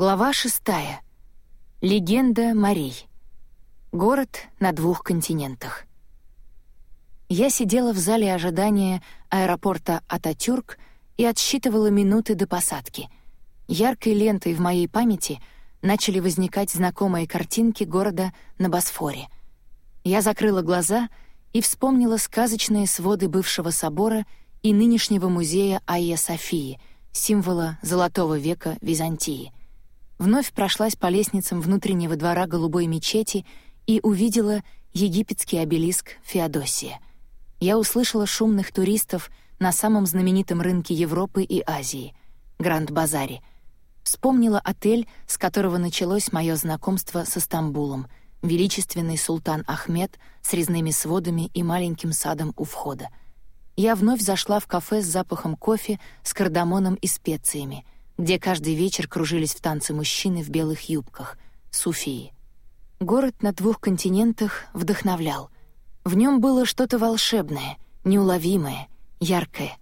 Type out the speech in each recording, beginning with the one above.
Глава шестая. Легенда морей. Город на двух континентах. Я сидела в зале ожидания аэропорта Ататюрк и отсчитывала минуты до посадки. Яркой лентой в моей памяти начали возникать знакомые картинки города на Босфоре. Я закрыла глаза и вспомнила сказочные своды бывшего собора и нынешнего музея Айя Софии, символа золотого века Византии — вновь прошлась по лестницам внутреннего двора голубой мечети и увидела египетский обелиск Феодосия. Я услышала шумных туристов на самом знаменитом рынке Европы и Азии — Гранд-Базаре. Вспомнила отель, с которого началось мое знакомство со Стамбулом, величественный султан Ахмед с резными сводами и маленьким садом у входа. Я вновь зашла в кафе с запахом кофе, с кардамоном и специями — где каждый вечер кружились в танце мужчины в белых юбках, суфии. Город на двух континентах вдохновлял. В нем было что-то волшебное, неуловимое, яркое.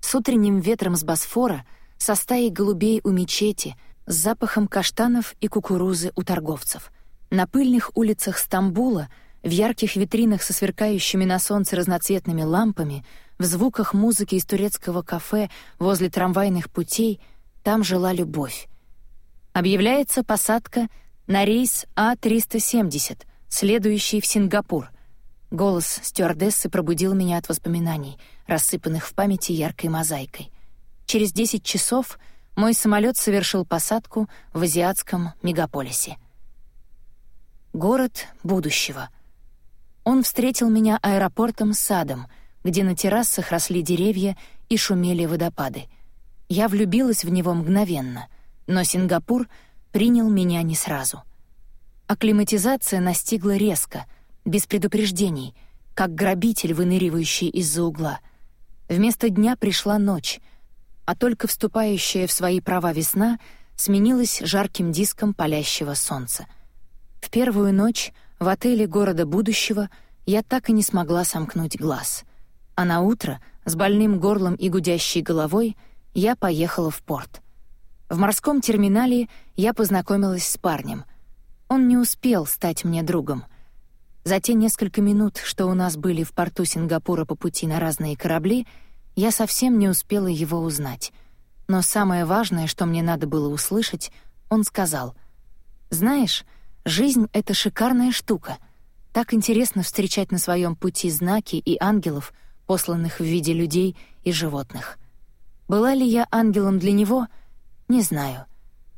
С утренним ветром с Босфора, со стаей голубей у мечети, с запахом каштанов и кукурузы у торговцев. На пыльных улицах Стамбула, в ярких витринах со сверкающими на солнце разноцветными лампами, в звуках музыки из турецкого кафе возле трамвайных путей — там жила любовь. Объявляется посадка на рейс А-370, следующий в Сингапур. Голос стюардессы пробудил меня от воспоминаний, рассыпанных в памяти яркой мозаикой. Через 10 часов мой самолет совершил посадку в азиатском мегаполисе. Город будущего. Он встретил меня аэропортом садом, где на террасах росли деревья и шумели водопады — я влюбилась в него мгновенно, но Сингапур принял меня не сразу. Акклиматизация настигла резко, без предупреждений, как грабитель, выныривающий из-за угла. Вместо дня пришла ночь, а только вступающая в свои права весна сменилась жарким диском палящего солнца. В первую ночь в отеле города будущего я так и не смогла сомкнуть глаз. А на утро, с больным горлом и гудящей головой, я поехала в порт. В морском терминале я познакомилась с парнем. Он не успел стать мне другом. За те несколько минут, что у нас были в порту Сингапура по пути на разные корабли, я совсем не успела его узнать. Но самое важное, что мне надо было услышать, он сказал: "Знаешь, жизнь это шикарная штука. Так интересно встречать на своем пути знаки и ангелов, посланных в виде людей и животных". Была ли я ангелом для него? Не знаю.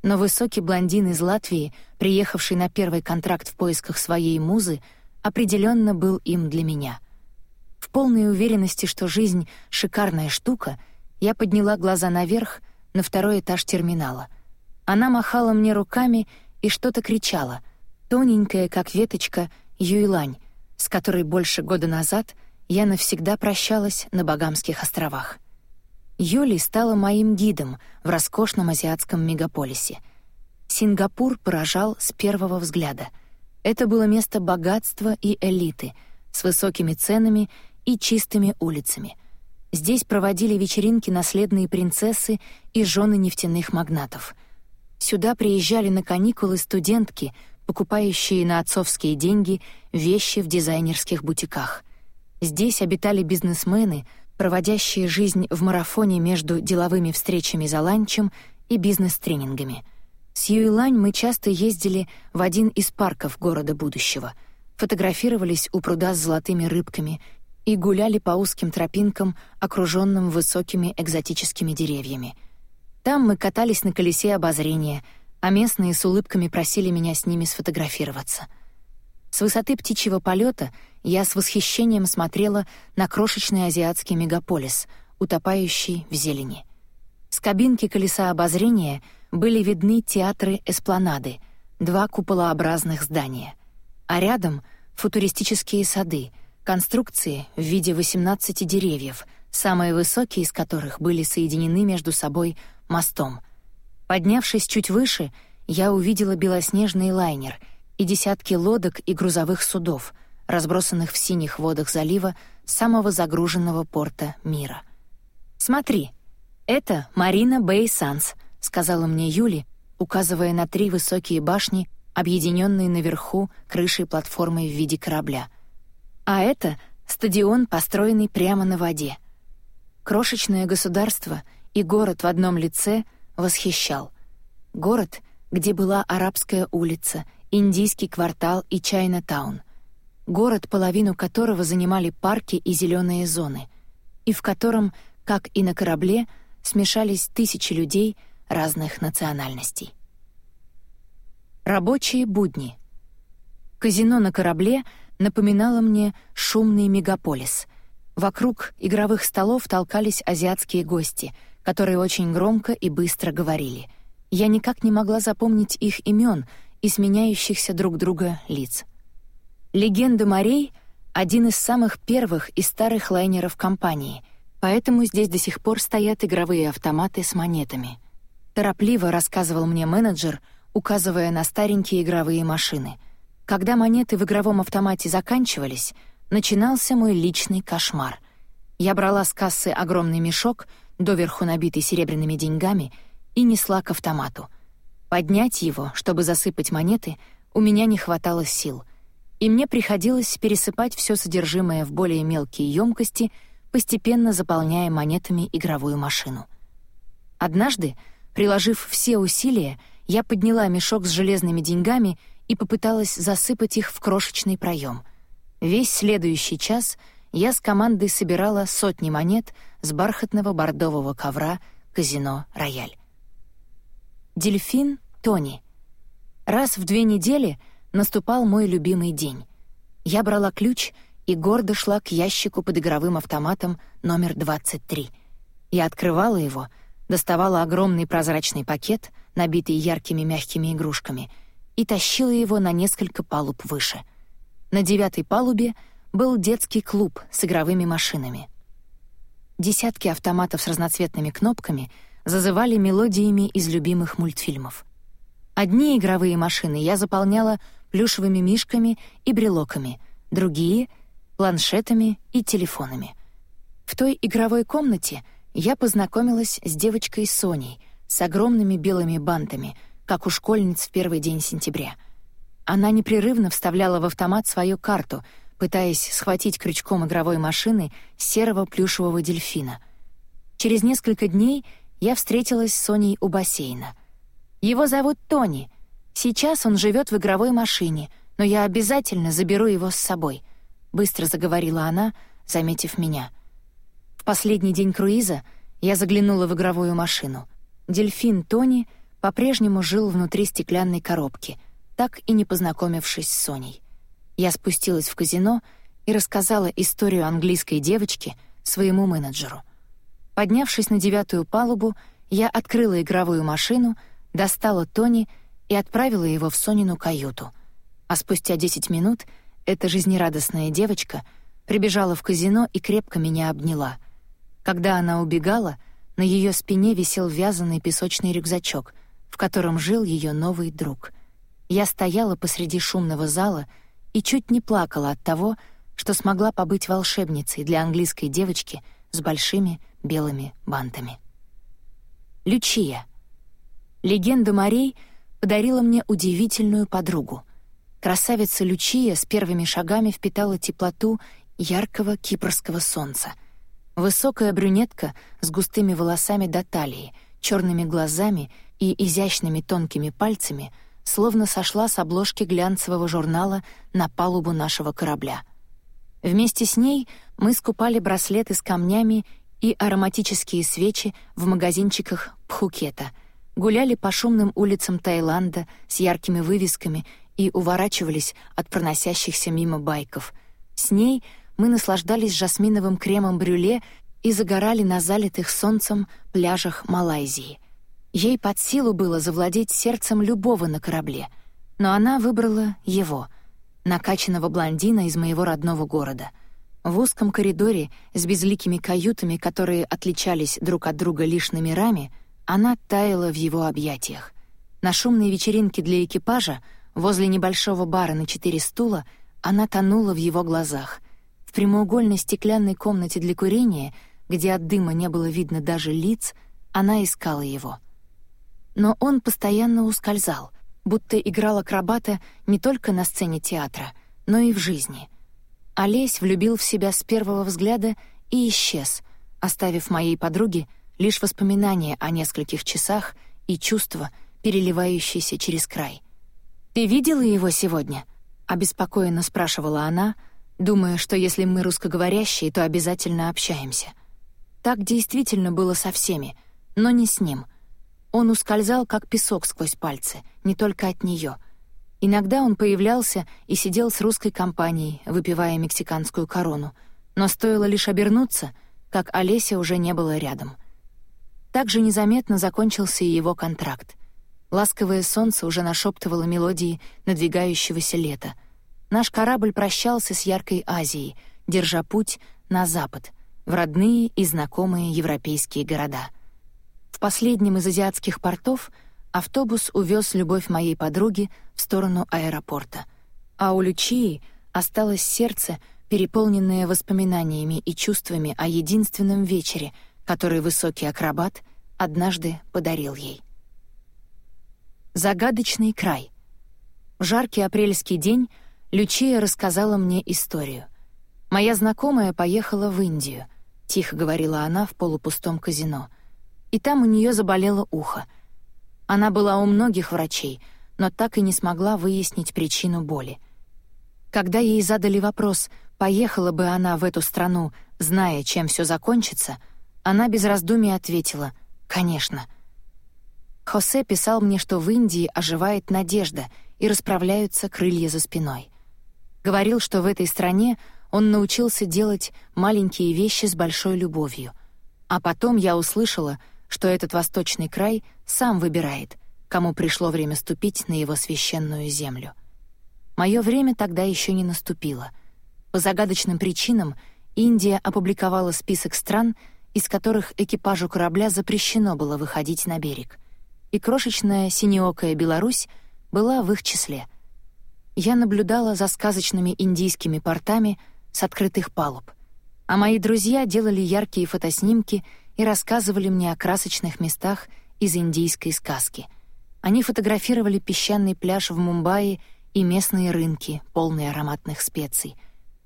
Но высокий блондин из Латвии, приехавший на первый контракт в поисках своей музы, определенно был им для меня. В полной уверенности, что жизнь — шикарная штука, я подняла глаза наверх, на второй этаж терминала. Она махала мне руками и что-то кричала, тоненькая, как веточка, Юйлань, с которой больше года назад я навсегда прощалась на Багамских островах. Юли стала моим гидом в роскошном азиатском мегаполисе. Сингапур поражал с первого взгляда. Это было место богатства и элиты, с высокими ценами и чистыми улицами. Здесь проводили вечеринки наследные принцессы и жены нефтяных магнатов. Сюда приезжали на каникулы студентки, покупающие на отцовские деньги вещи в дизайнерских бутиках. Здесь обитали бизнесмены, проводящие жизнь в марафоне между деловыми встречами за ланчем и бизнес-тренингами. С Юйлань мы часто ездили в один из парков города будущего, фотографировались у пруда с золотыми рыбками и гуляли по узким тропинкам, окруженным высокими экзотическими деревьями. Там мы катались на колесе обозрения, а местные с улыбками просили меня с ними сфотографироваться — с высоты птичьего полета я с восхищением смотрела на крошечный азиатский мегаполис, утопающий в зелени. С кабинки колеса обозрения были видны театры эспланады, два куполообразных здания. А рядом — футуристические сады, конструкции в виде 18 деревьев, самые высокие из которых были соединены между собой мостом. Поднявшись чуть выше, я увидела белоснежный лайнер — и десятки лодок и грузовых судов, разбросанных в синих водах залива самого загруженного порта мира. «Смотри, это Марина Бэй Санс», — сказала мне Юли, указывая на три высокие башни, объединенные наверху крышей платформы в виде корабля. А это стадион, построенный прямо на воде. Крошечное государство и город в одном лице восхищал. Город, где была арабская улица, индийский квартал и Чайна-таун. Город, половину которого занимали парки и зеленые зоны, и в котором, как и на корабле, смешались тысячи людей разных национальностей. Рабочие будни. Казино на корабле напоминало мне шумный мегаполис. Вокруг игровых столов толкались азиатские гости, которые очень громко и быстро говорили. Я никак не могла запомнить их имен и сменяющихся друг друга лиц. «Легенда морей» — один из самых первых и старых лайнеров компании, поэтому здесь до сих пор стоят игровые автоматы с монетами. Торопливо рассказывал мне менеджер, указывая на старенькие игровые машины. Когда монеты в игровом автомате заканчивались, начинался мой личный кошмар. Я брала с кассы огромный мешок, доверху набитый серебряными деньгами, и несла к автомату. Поднять его, чтобы засыпать монеты, у меня не хватало сил, и мне приходилось пересыпать все содержимое в более мелкие емкости, постепенно заполняя монетами игровую машину. Однажды, приложив все усилия, я подняла мешок с железными деньгами и попыталась засыпать их в крошечный проем. Весь следующий час я с командой собирала сотни монет с бархатного бордового ковра казино «Рояль». Дельфин Тони. Раз в две недели наступал мой любимый день. Я брала ключ и гордо шла к ящику под игровым автоматом номер 23. Я открывала его, доставала огромный прозрачный пакет — набитый яркими мягкими игрушками, и тащила его на несколько палуб выше. На девятой палубе был детский клуб с игровыми машинами. Десятки автоматов с разноцветными кнопками зазывали мелодиями из любимых мультфильмов. Одни игровые машины я заполняла плюшевыми мишками и брелоками, другие — планшетами и телефонами. В той игровой комнате я познакомилась с девочкой Соней — с огромными белыми бантами, как у школьниц в первый день сентября. Она непрерывно вставляла в автомат свою карту, пытаясь схватить крючком игровой машины серого плюшевого дельфина. Через несколько дней я встретилась с Соней у бассейна. Его зовут Тони. Сейчас он живет в игровой машине, но я обязательно заберу его с собой, быстро заговорила она, заметив меня. В последний день круиза я заглянула в игровую машину. Дельфин Тони по-прежнему жил внутри стеклянной коробки, так и не познакомившись с Соней. Я спустилась в казино и рассказала историю английской девочки своему менеджеру. Поднявшись на девятую палубу, я открыла игровую машину, достала Тони и отправила его в Сонину каюту. А спустя десять минут эта жизнерадостная девочка прибежала в казино и крепко меня обняла. Когда она убегала — на ее спине висел вязаный песочный рюкзачок, в котором жил ее новый друг. Я стояла посреди шумного зала и чуть не плакала от того, что смогла побыть волшебницей для английской девочки с большими белыми бантами. Лючия. Легенда морей подарила мне удивительную подругу. Красавица Лючия с первыми шагами впитала теплоту яркого кипрского солнца — Высокая брюнетка с густыми волосами до талии, черными глазами и изящными тонкими пальцами словно сошла с обложки глянцевого журнала на палубу нашего корабля. Вместе с ней мы скупали браслеты с камнями и ароматические свечи в магазинчиках Пхукета, гуляли по шумным улицам Таиланда с яркими вывесками и уворачивались от проносящихся мимо байков. С ней — мы наслаждались жасминовым кремом брюле и загорали на залитых солнцем пляжах Малайзии. Ей под силу было завладеть сердцем любого на корабле, но она выбрала его, накачанного блондина из моего родного города. В узком коридоре с безликими каютами, которые отличались друг от друга лишь номерами, она таяла в его объятиях. На шумной вечеринке для экипажа, возле небольшого бара на четыре стула, она тонула в его глазах — в прямоугольной стеклянной комнате для курения, где от дыма не было видно даже лиц, она искала его. Но он постоянно ускользал, будто играл акробата не только на сцене театра, но и в жизни. Олесь влюбил в себя с первого взгляда и исчез, оставив моей подруге лишь воспоминания о нескольких часах и чувства, переливающиеся через край. «Ты видела его сегодня?» — обеспокоенно спрашивала она, думая, что если мы русскоговорящие, то обязательно общаемся. Так действительно было со всеми, но не с ним. Он ускользал, как песок сквозь пальцы, не только от нее. Иногда он появлялся и сидел с русской компанией, выпивая мексиканскую корону, но стоило лишь обернуться, как Олеся уже не было рядом. Также незаметно закончился и его контракт. Ласковое солнце уже нашептывало мелодии надвигающегося лета. Наш корабль прощался с яркой Азией, держа путь на запад, в родные и знакомые европейские города. В последнем из азиатских портов автобус увез любовь моей подруги в сторону аэропорта, а у Лючии осталось сердце, переполненное воспоминаниями и чувствами о единственном вечере, который высокий акробат однажды подарил ей. Загадочный край. В жаркий апрельский день Лючия рассказала мне историю. «Моя знакомая поехала в Индию», — тихо говорила она в полупустом казино. «И там у нее заболело ухо. Она была у многих врачей, но так и не смогла выяснить причину боли. Когда ей задали вопрос, поехала бы она в эту страну, зная, чем все закончится, она без раздумий ответила «Конечно». Хосе писал мне, что в Индии оживает надежда и расправляются крылья за спиной. Говорил, что в этой стране он научился делать маленькие вещи с большой любовью. А потом я услышала, что этот восточный край сам выбирает, кому пришло время ступить на его священную землю. Мое время тогда еще не наступило. По загадочным причинам Индия опубликовала список стран, из которых экипажу корабля запрещено было выходить на берег — и крошечная синеокая Беларусь была в их числе. Я наблюдала за сказочными индийскими портами с открытых палуб, а мои друзья делали яркие фотоснимки и рассказывали мне о красочных местах из индийской сказки. Они фотографировали песчаный пляж в Мумбаи и местные рынки, полные ароматных специй.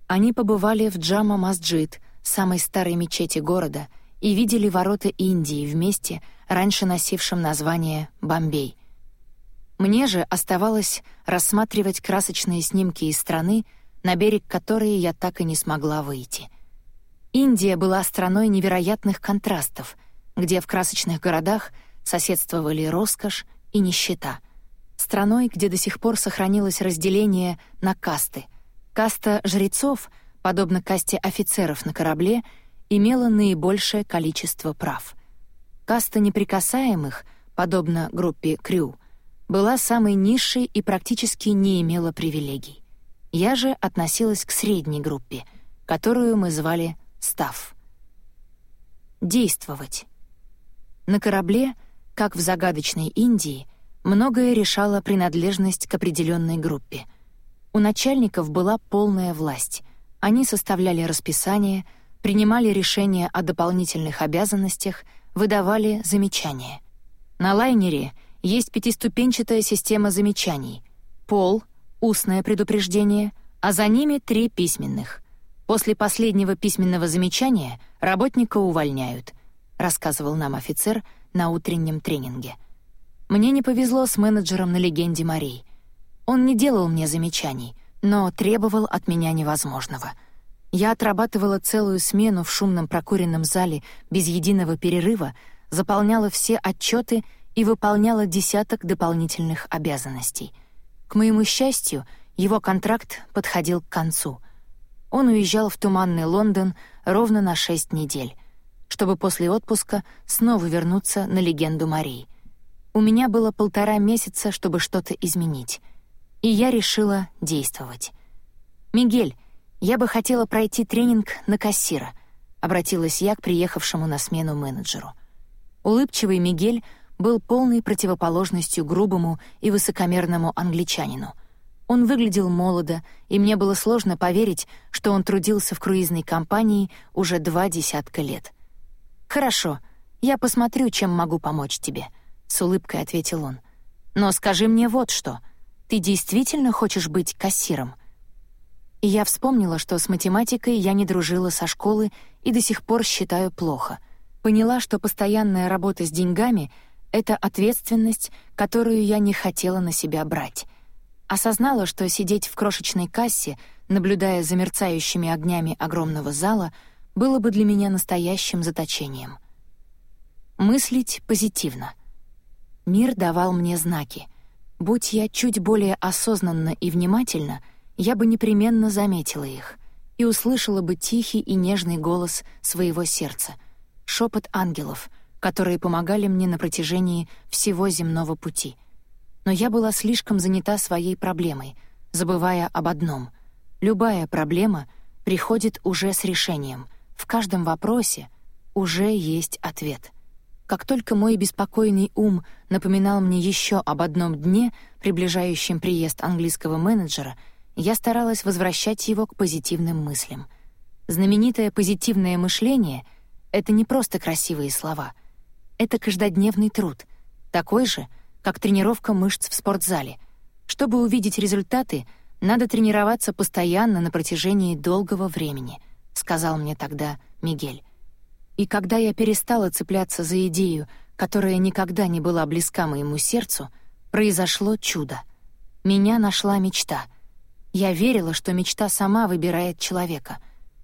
Они побывали в Джама-Масджид, самой старой мечети города, и видели ворота Индии вместе раньше носившим название «Бомбей». Мне же оставалось рассматривать красочные снимки из страны, на берег которой я так и не смогла выйти. Индия была страной невероятных контрастов, где в красочных городах соседствовали роскошь и нищета. Страной, где до сих пор сохранилось разделение на касты. Каста жрецов, подобно касте офицеров на корабле, имела наибольшее количество прав — Каста неприкасаемых, подобно группе Крю, была самой низшей и практически не имела привилегий. Я же относилась к средней группе, которую мы звали «став». Действовать. На корабле, как в загадочной Индии, многое решала принадлежность к определенной группе. У начальников была полная власть. Они составляли расписание, принимали решения о дополнительных обязанностях — выдавали замечания. На лайнере есть пятиступенчатая система замечаний. Пол, устное предупреждение, а за ними три письменных. После последнего письменного замечания работника увольняют, рассказывал нам офицер на утреннем тренинге. Мне не повезло с менеджером на легенде Марии. Он не делал мне замечаний, но требовал от меня невозможного — я отрабатывала целую смену в шумном прокуренном зале без единого перерыва, заполняла все отчеты и выполняла десяток дополнительных обязанностей. К моему счастью, его контракт подходил к концу. Он уезжал в туманный Лондон ровно на шесть недель, чтобы после отпуска снова вернуться на легенду Марии. У меня было полтора месяца, чтобы что-то изменить, и я решила действовать. «Мигель, «Я бы хотела пройти тренинг на кассира», — обратилась я к приехавшему на смену менеджеру. Улыбчивый Мигель был полной противоположностью грубому и высокомерному англичанину. Он выглядел молодо, и мне было сложно поверить, что он трудился в круизной компании уже два десятка лет. «Хорошо, я посмотрю, чем могу помочь тебе», — с улыбкой ответил он. «Но скажи мне вот что. Ты действительно хочешь быть кассиром?» И я вспомнила, что с математикой я не дружила со школы и до сих пор считаю плохо. Поняла, что постоянная работа с деньгами — это ответственность, которую я не хотела на себя брать. Осознала, что сидеть в крошечной кассе, наблюдая за мерцающими огнями огромного зала, было бы для меня настоящим заточением. Мыслить позитивно. Мир давал мне знаки. Будь я чуть более осознанна и внимательна, я бы непременно заметила их и услышала бы тихий и нежный голос своего сердца, шепот ангелов, которые помогали мне на протяжении всего земного пути. Но я была слишком занята своей проблемой, забывая об одном — любая проблема приходит уже с решением, в каждом вопросе уже есть ответ — как только мой беспокойный ум напоминал мне еще об одном дне, приближающем приезд английского менеджера, я старалась возвращать его к позитивным мыслям. Знаменитое позитивное мышление — это не просто красивые слова. Это каждодневный труд, такой же, как тренировка мышц в спортзале. Чтобы увидеть результаты, надо тренироваться постоянно на протяжении долгого времени, сказал мне тогда Мигель. И когда я перестала цепляться за идею, которая никогда не была близка моему сердцу, произошло чудо. Меня нашла мечта. Я верила, что мечта сама выбирает человека.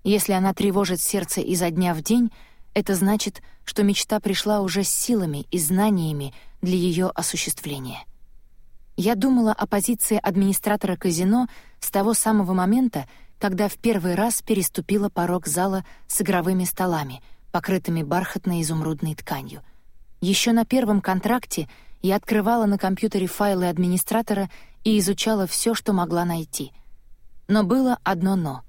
Если она тревожит сердце изо дня в день, это значит, что мечта пришла уже с силами и знаниями для ее осуществления. Я думала о позиции администратора казино с того самого момента, когда в первый раз переступила порог зала с игровыми столами — покрытыми бархатной изумрудной тканью. Еще на первом контракте я открывала на компьютере файлы администратора и изучала все, что могла найти. Но было одно «но».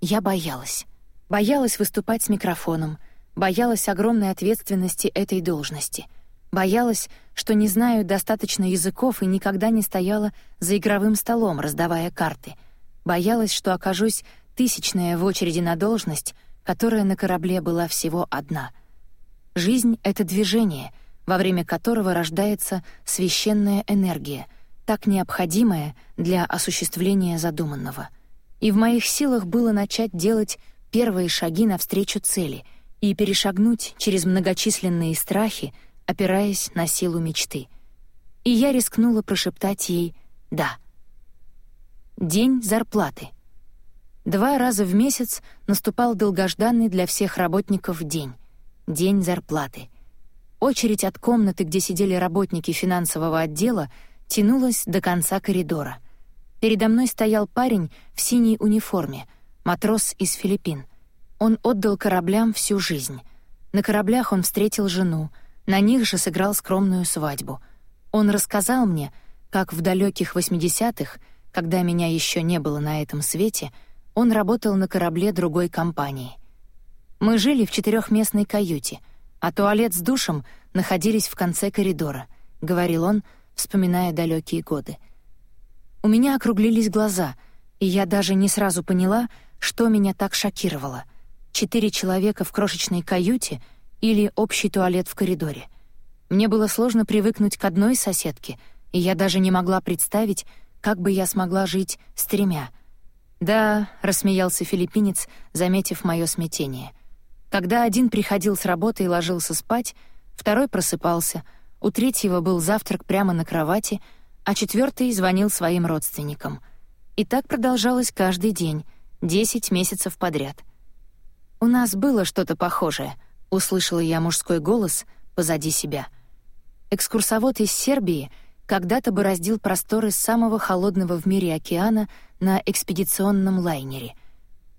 Я боялась. Боялась выступать с микрофоном, боялась огромной ответственности этой должности, боялась, что не знаю достаточно языков и никогда не стояла за игровым столом, раздавая карты, боялась, что окажусь тысячная в очереди на должность — которая на корабле была всего одна. Жизнь — это движение, во время которого рождается священная энергия, так необходимая для осуществления задуманного. И в моих силах было начать делать первые шаги навстречу цели и перешагнуть через многочисленные страхи, опираясь на силу мечты. И я рискнула прошептать ей «да». День зарплаты — Два раза в месяц наступал долгожданный для всех работников день — день зарплаты. Очередь от комнаты, где сидели работники финансового отдела, тянулась до конца коридора. Передо мной стоял парень в синей униформе, матрос из Филиппин. Он отдал кораблям всю жизнь. На кораблях он встретил жену, на них же сыграл скромную свадьбу. Он рассказал мне, как в далеких 80-х, когда меня еще не было на этом свете — он работал на корабле другой компании. Мы жили в четырехместной каюте, а туалет с душем находились в конце коридора, говорил он, вспоминая далекие годы. У меня округлились глаза, и я даже не сразу поняла, что меня так шокировало: четыре человека в крошечной каюте или общий туалет в коридоре. Мне было сложно привыкнуть к одной соседке, и я даже не могла представить, как бы я смогла жить с тремя — «Да», — рассмеялся филиппинец, заметив мое смятение. Когда один приходил с работы и ложился спать, второй просыпался, у третьего был завтрак прямо на кровати, а четвертый звонил своим родственникам. И так продолжалось каждый день, десять месяцев подряд. «У нас было что-то похожее», — услышала я мужской голос позади себя. Экскурсовод из Сербии — когда-то бороздил просторы самого холодного в мире океана на экспедиционном лайнере.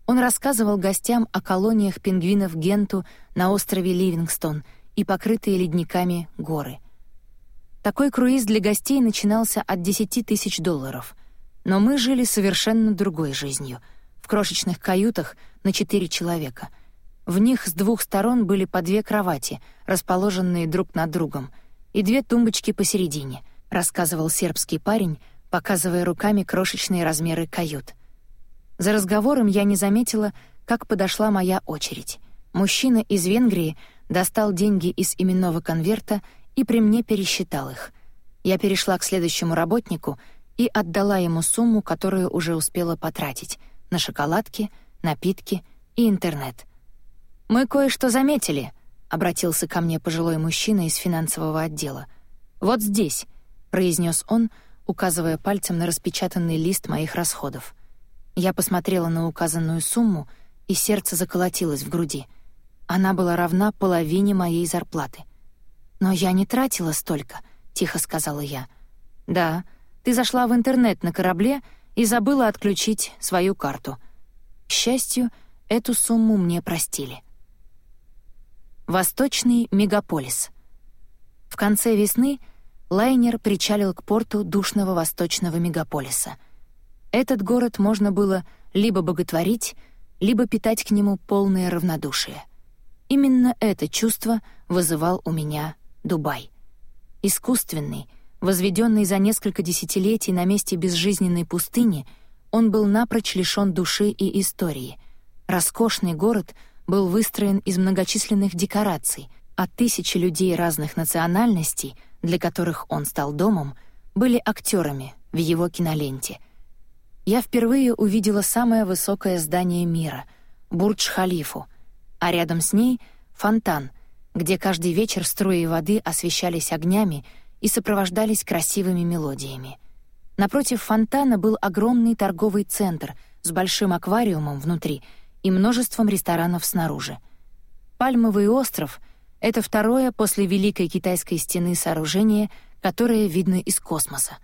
Он рассказывал гостям о колониях пингвинов Генту на острове Ливингстон и покрытые ледниками горы. Такой круиз для гостей начинался от 10 тысяч долларов. Но мы жили совершенно другой жизнью, в крошечных каютах на четыре человека. В них с двух сторон были по две кровати, расположенные друг над другом, и две тумбочки посередине — рассказывал сербский парень, показывая руками крошечные размеры кают. За разговором я не заметила, как подошла моя очередь. Мужчина из Венгрии достал деньги из именного конверта и при мне пересчитал их. Я перешла к следующему работнику и отдала ему сумму, которую уже успела потратить на шоколадки, напитки и интернет. «Мы кое-что заметили», — обратился ко мне пожилой мужчина из финансового отдела. «Вот здесь», — произнес он, указывая пальцем на распечатанный лист моих расходов. Я посмотрела на указанную сумму, и сердце заколотилось в груди. Она была равна половине моей зарплаты. «Но я не тратила столько», — тихо сказала я. «Да, ты зашла в интернет на корабле и забыла отключить свою карту. К счастью, эту сумму мне простили». Восточный мегаполис. В конце весны лайнер причалил к порту душного восточного мегаполиса. Этот город можно было либо боготворить, либо питать к нему полное равнодушие. Именно это чувство вызывал у меня Дубай. Искусственный, возведенный за несколько десятилетий на месте безжизненной пустыни, он был напрочь лишён души и истории. Роскошный город — был выстроен из многочисленных декораций, а тысячи людей разных национальностей, для которых он стал домом, были актерами в его киноленте. Я впервые увидела самое высокое здание мира — Бурдж-Халифу, а рядом с ней — фонтан, где каждый вечер струи воды освещались огнями и сопровождались красивыми мелодиями. Напротив фонтана был огромный торговый центр с большим аквариумом внутри — и множеством ресторанов снаружи. Пальмовый остров — это второе после Великой Китайской стены сооружение, которое видно из космоса,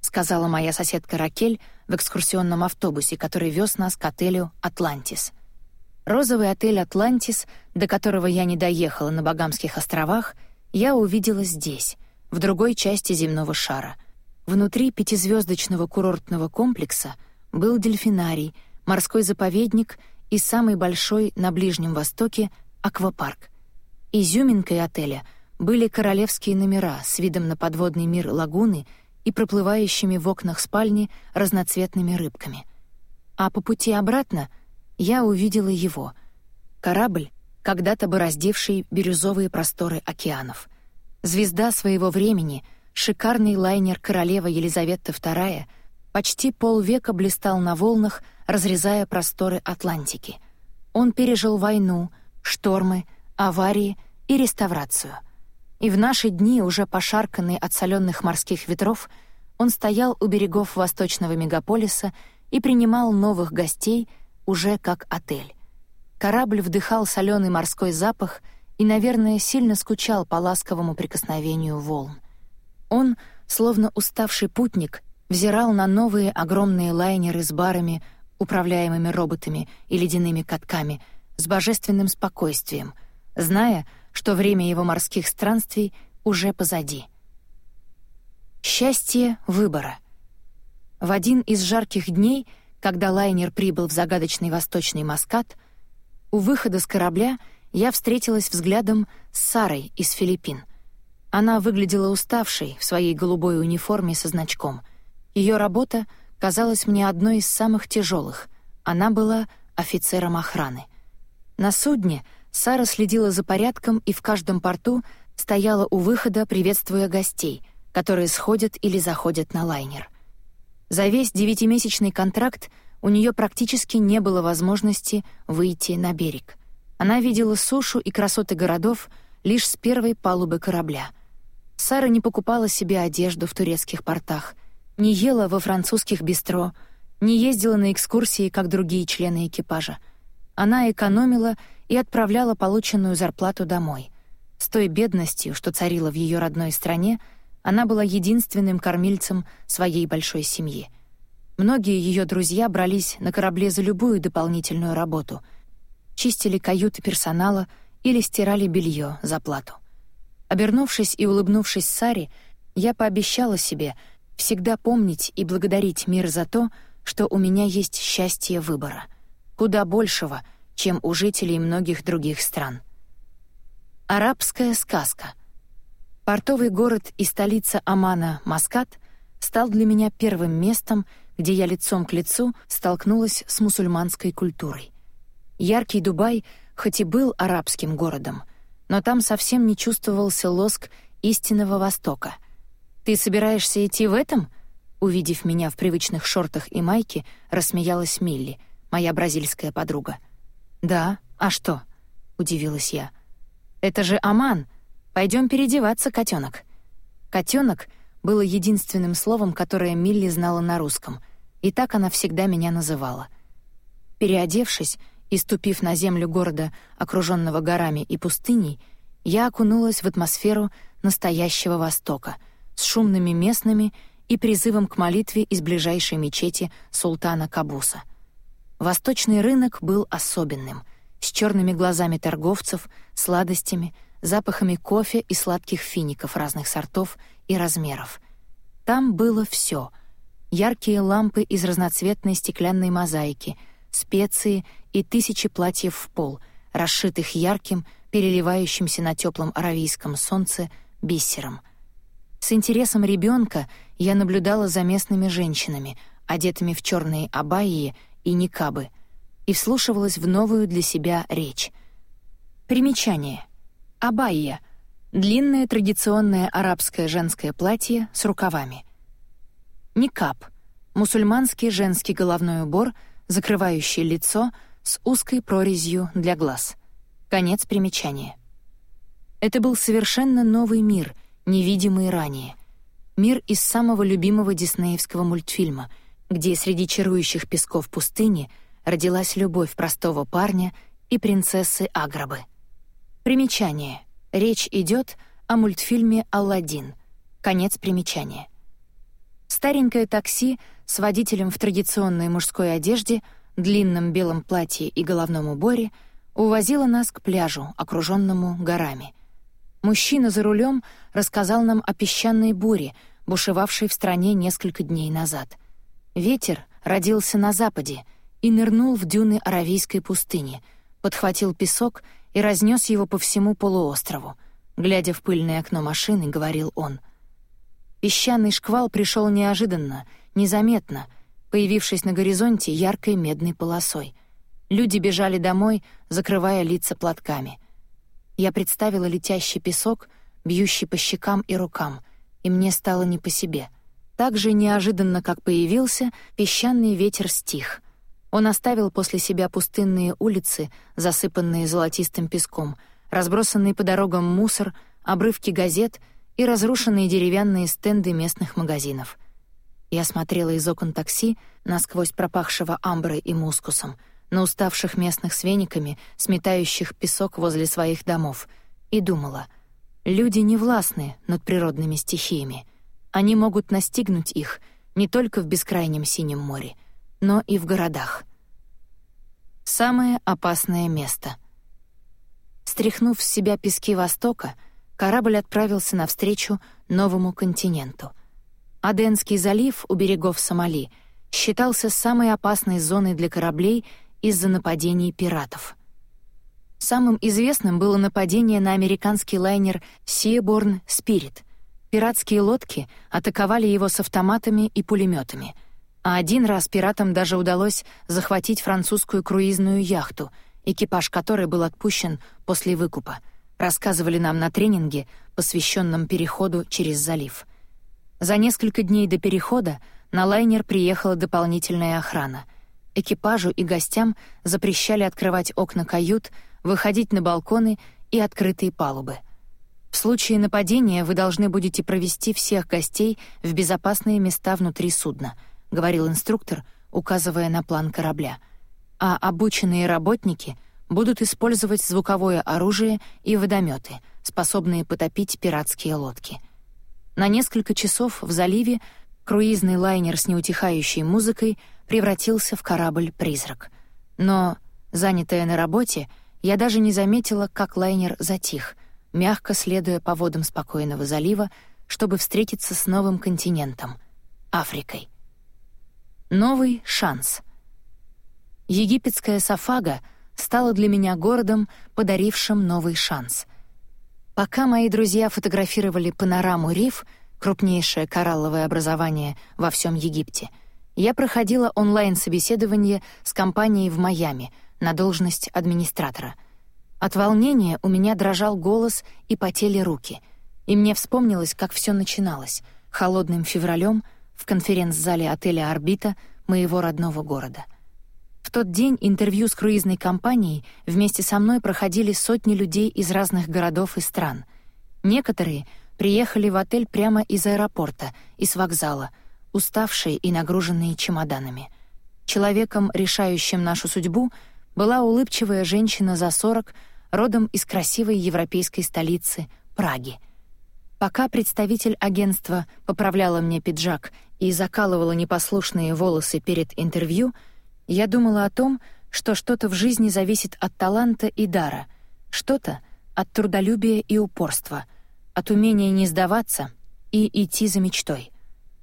сказала моя соседка Ракель в экскурсионном автобусе, который вез нас к отелю «Атлантис». Розовый отель «Атлантис», до которого я не доехала на Багамских островах, я увидела здесь, в другой части земного шара. Внутри пятизвездочного курортного комплекса был дельфинарий, морской заповедник и самый большой на Ближнем Востоке — аквапарк. Изюминкой отеля были королевские номера с видом на подводный мир лагуны и проплывающими в окнах спальни разноцветными рыбками. А по пути обратно я увидела его — корабль, когда-то бороздивший бирюзовые просторы океанов. Звезда своего времени, шикарный лайнер королева Елизавета II — почти полвека блистал на волнах, разрезая просторы Атлантики. Он пережил войну, штормы, аварии и реставрацию. И в наши дни, уже пошарканный от соленых морских ветров, он стоял у берегов восточного мегаполиса и принимал новых гостей уже как отель. Корабль вдыхал соленый морской запах и, наверное, сильно скучал по ласковому прикосновению волн. Он, словно уставший путник, взирал на новые огромные лайнеры с барами, управляемыми роботами и ледяными катками, с божественным спокойствием, зная, что время его морских странствий уже позади. Счастье выбора. В один из жарких дней, когда лайнер прибыл в загадочный восточный Маскат, у выхода с корабля я встретилась взглядом с Сарой из Филиппин. Она выглядела уставшей в своей голубой униформе со значком. Ее работа казалась мне одной из самых тяжелых. Она была офицером охраны. На судне Сара следила за порядком и в каждом порту стояла у выхода, приветствуя гостей, которые сходят или заходят на лайнер. За весь девятимесячный контракт у нее практически не было возможности выйти на берег. Она видела сушу и красоты городов лишь с первой палубы корабля. Сара не покупала себе одежду в турецких портах — не ела во французских бистро, не ездила на экскурсии, как другие члены экипажа. Она экономила и отправляла полученную зарплату домой. С той бедностью, что царила в ее родной стране, она была единственным кормильцем своей большой семьи. Многие ее друзья брались на корабле за любую дополнительную работу, чистили каюты персонала или стирали белье за плату. Обернувшись и улыбнувшись Саре, я пообещала себе, всегда помнить и благодарить мир за то, что у меня есть счастье выбора, куда большего, чем у жителей многих других стран. Арабская сказка. Портовый город и столица Омана, Маскат, стал для меня первым местом, где я лицом к лицу столкнулась с мусульманской культурой. Яркий Дубай хоть и был арабским городом, но там совсем не чувствовался лоск истинного Востока. «Ты собираешься идти в этом?» Увидев меня в привычных шортах и майке, рассмеялась Милли, моя бразильская подруга. «Да, а что?» — удивилась я. «Это же Аман! Пойдем переодеваться, котенок. Котенок было единственным словом, которое Милли знала на русском, и так она всегда меня называла. Переодевшись и ступив на землю города, окруженного горами и пустыней, я окунулась в атмосферу настоящего Востока с шумными местными и призывом к молитве из ближайшей мечети султана Кабуса. Восточный рынок был особенным, с черными глазами торговцев, сладостями, запахами кофе и сладких фиников разных сортов и размеров. Там было все: яркие лампы из разноцветной стеклянной мозаики, специи и тысячи платьев в пол, расшитых ярким, переливающимся на теплом аравийском солнце бисером. С интересом ребенка я наблюдала за местными женщинами, одетыми в черные абайи и никабы, и вслушивалась в новую для себя речь. Примечание. Абайя — длинное традиционное арабское женское платье с рукавами. Никаб — мусульманский женский головной убор, закрывающий лицо с узкой прорезью для глаз. Конец примечания. Это был совершенно новый мир, невидимый ранее. Мир из самого любимого диснеевского мультфильма, где среди чарующих песков пустыни родилась любовь простого парня и принцессы Аграбы. Примечание. Речь идет о мультфильме «Алладин». Конец примечания. Старенькое такси с водителем в традиционной мужской одежде, длинном белом платье и головном уборе увозило нас к пляжу, окруженному горами. Мужчина за рулем рассказал нам о песчаной буре, бушевавшей в стране несколько дней назад. Ветер родился на западе и нырнул в дюны Аравийской пустыни, подхватил песок и разнес его по всему полуострову. Глядя в пыльное окно машины, говорил он. Песчаный шквал пришел неожиданно, незаметно, появившись на горизонте яркой медной полосой. Люди бежали домой, закрывая лица платками. Я представила летящий песок, бьющий по щекам и рукам, и мне стало не по себе. Так же неожиданно, как появился, песчаный ветер стих — он оставил после себя пустынные улицы, засыпанные золотистым песком, разбросанный по дорогам мусор, обрывки газет и разрушенные деревянные стенды местных магазинов. Я смотрела из окон такси, насквозь пропахшего амброй и мускусом, на уставших местных с вениками, сметающих песок возле своих домов, и думала, люди не властны над природными стихиями. Они могут настигнуть их не только в бескрайнем синем море — но и в городах. Самое опасное место. Стряхнув с себя пески Востока, корабль отправился навстречу новому континенту. Аденский залив у берегов Сомали считался самой опасной зоной для кораблей из-за нападений пиратов. Самым известным было нападение на американский лайнер Seaborn Spirit. Пиратские лодки атаковали его с автоматами и пулеметами — а один раз пиратам даже удалось захватить французскую круизную яхту, экипаж которой был отпущен после выкупа. Рассказывали нам на тренинге, посвященном переходу через залив. За несколько дней до перехода на лайнер приехала дополнительная охрана. Экипажу и гостям запрещали открывать окна кают, выходить на балконы и открытые палубы. В случае нападения вы должны будете провести всех гостей в безопасные места внутри судна —— говорил инструктор, указывая на план корабля. «А обученные работники будут использовать звуковое оружие и водометы, способные потопить пиратские лодки». На несколько часов в заливе круизный лайнер с неутихающей музыкой превратился в корабль-призрак. Но, занятая на работе, я даже не заметила, как лайнер затих, мягко следуя по водам спокойного залива, чтобы встретиться с новым континентом — Африкой. Новый шанс. Египетская Сафага стала для меня городом, подарившим новый шанс. Пока мои друзья фотографировали панораму риф, крупнейшее коралловое образование во всем Египте, я проходила онлайн-собеседование с компанией в Майами на должность администратора. От волнения у меня дрожал голос и потели руки. и мне вспомнилось, как все начиналось холодным февралем в конференц-зале отеля «Орбита» моего родного города. В тот день интервью с круизной компанией вместе со мной проходили сотни людей из разных городов и стран. Некоторые приехали в отель прямо из аэропорта и с вокзала, уставшие и нагруженные чемоданами. Человеком, решающим нашу судьбу, была улыбчивая женщина за сорок, родом из красивой европейской столицы Праги. Пока представитель агентства поправляла мне пиджак и закалывала непослушные волосы перед интервью, я думала о том, что что-то в жизни зависит от таланта и дара, что-то — от трудолюбия и упорства, от умения не сдаваться и идти за мечтой.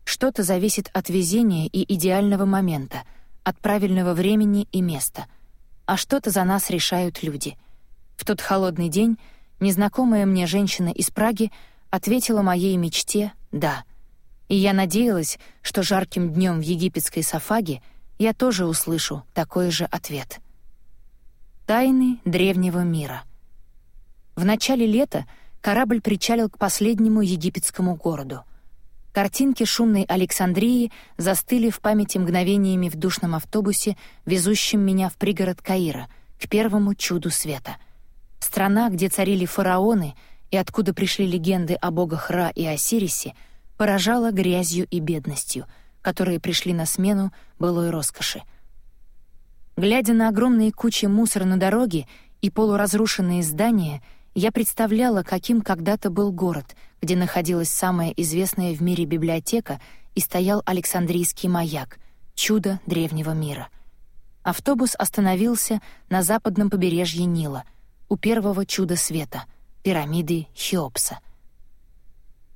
Что-то зависит от везения и идеального момента, от правильного времени и места. А что-то за нас решают люди. В тот холодный день незнакомая мне женщина из Праги ответила моей мечте «да», — и я надеялась, что жарким днем в египетской сафаге я тоже услышу такой же ответ. Тайны древнего мира. В начале лета корабль причалил к последнему египетскому городу. Картинки шумной Александрии застыли в памяти мгновениями в душном автобусе, везущем меня в пригород Каира, к первому чуду света. Страна, где царили фараоны и откуда пришли легенды о богах Ра и Осирисе — поражала грязью и бедностью, которые пришли на смену былой роскоши. Глядя на огромные кучи мусора на дороге и полуразрушенные здания, я представляла, каким когда-то был город, где находилась самая известная в мире библиотека и стоял Александрийский маяк, чудо древнего мира. Автобус остановился на западном побережье Нила, у первого чуда света — пирамиды Хеопса —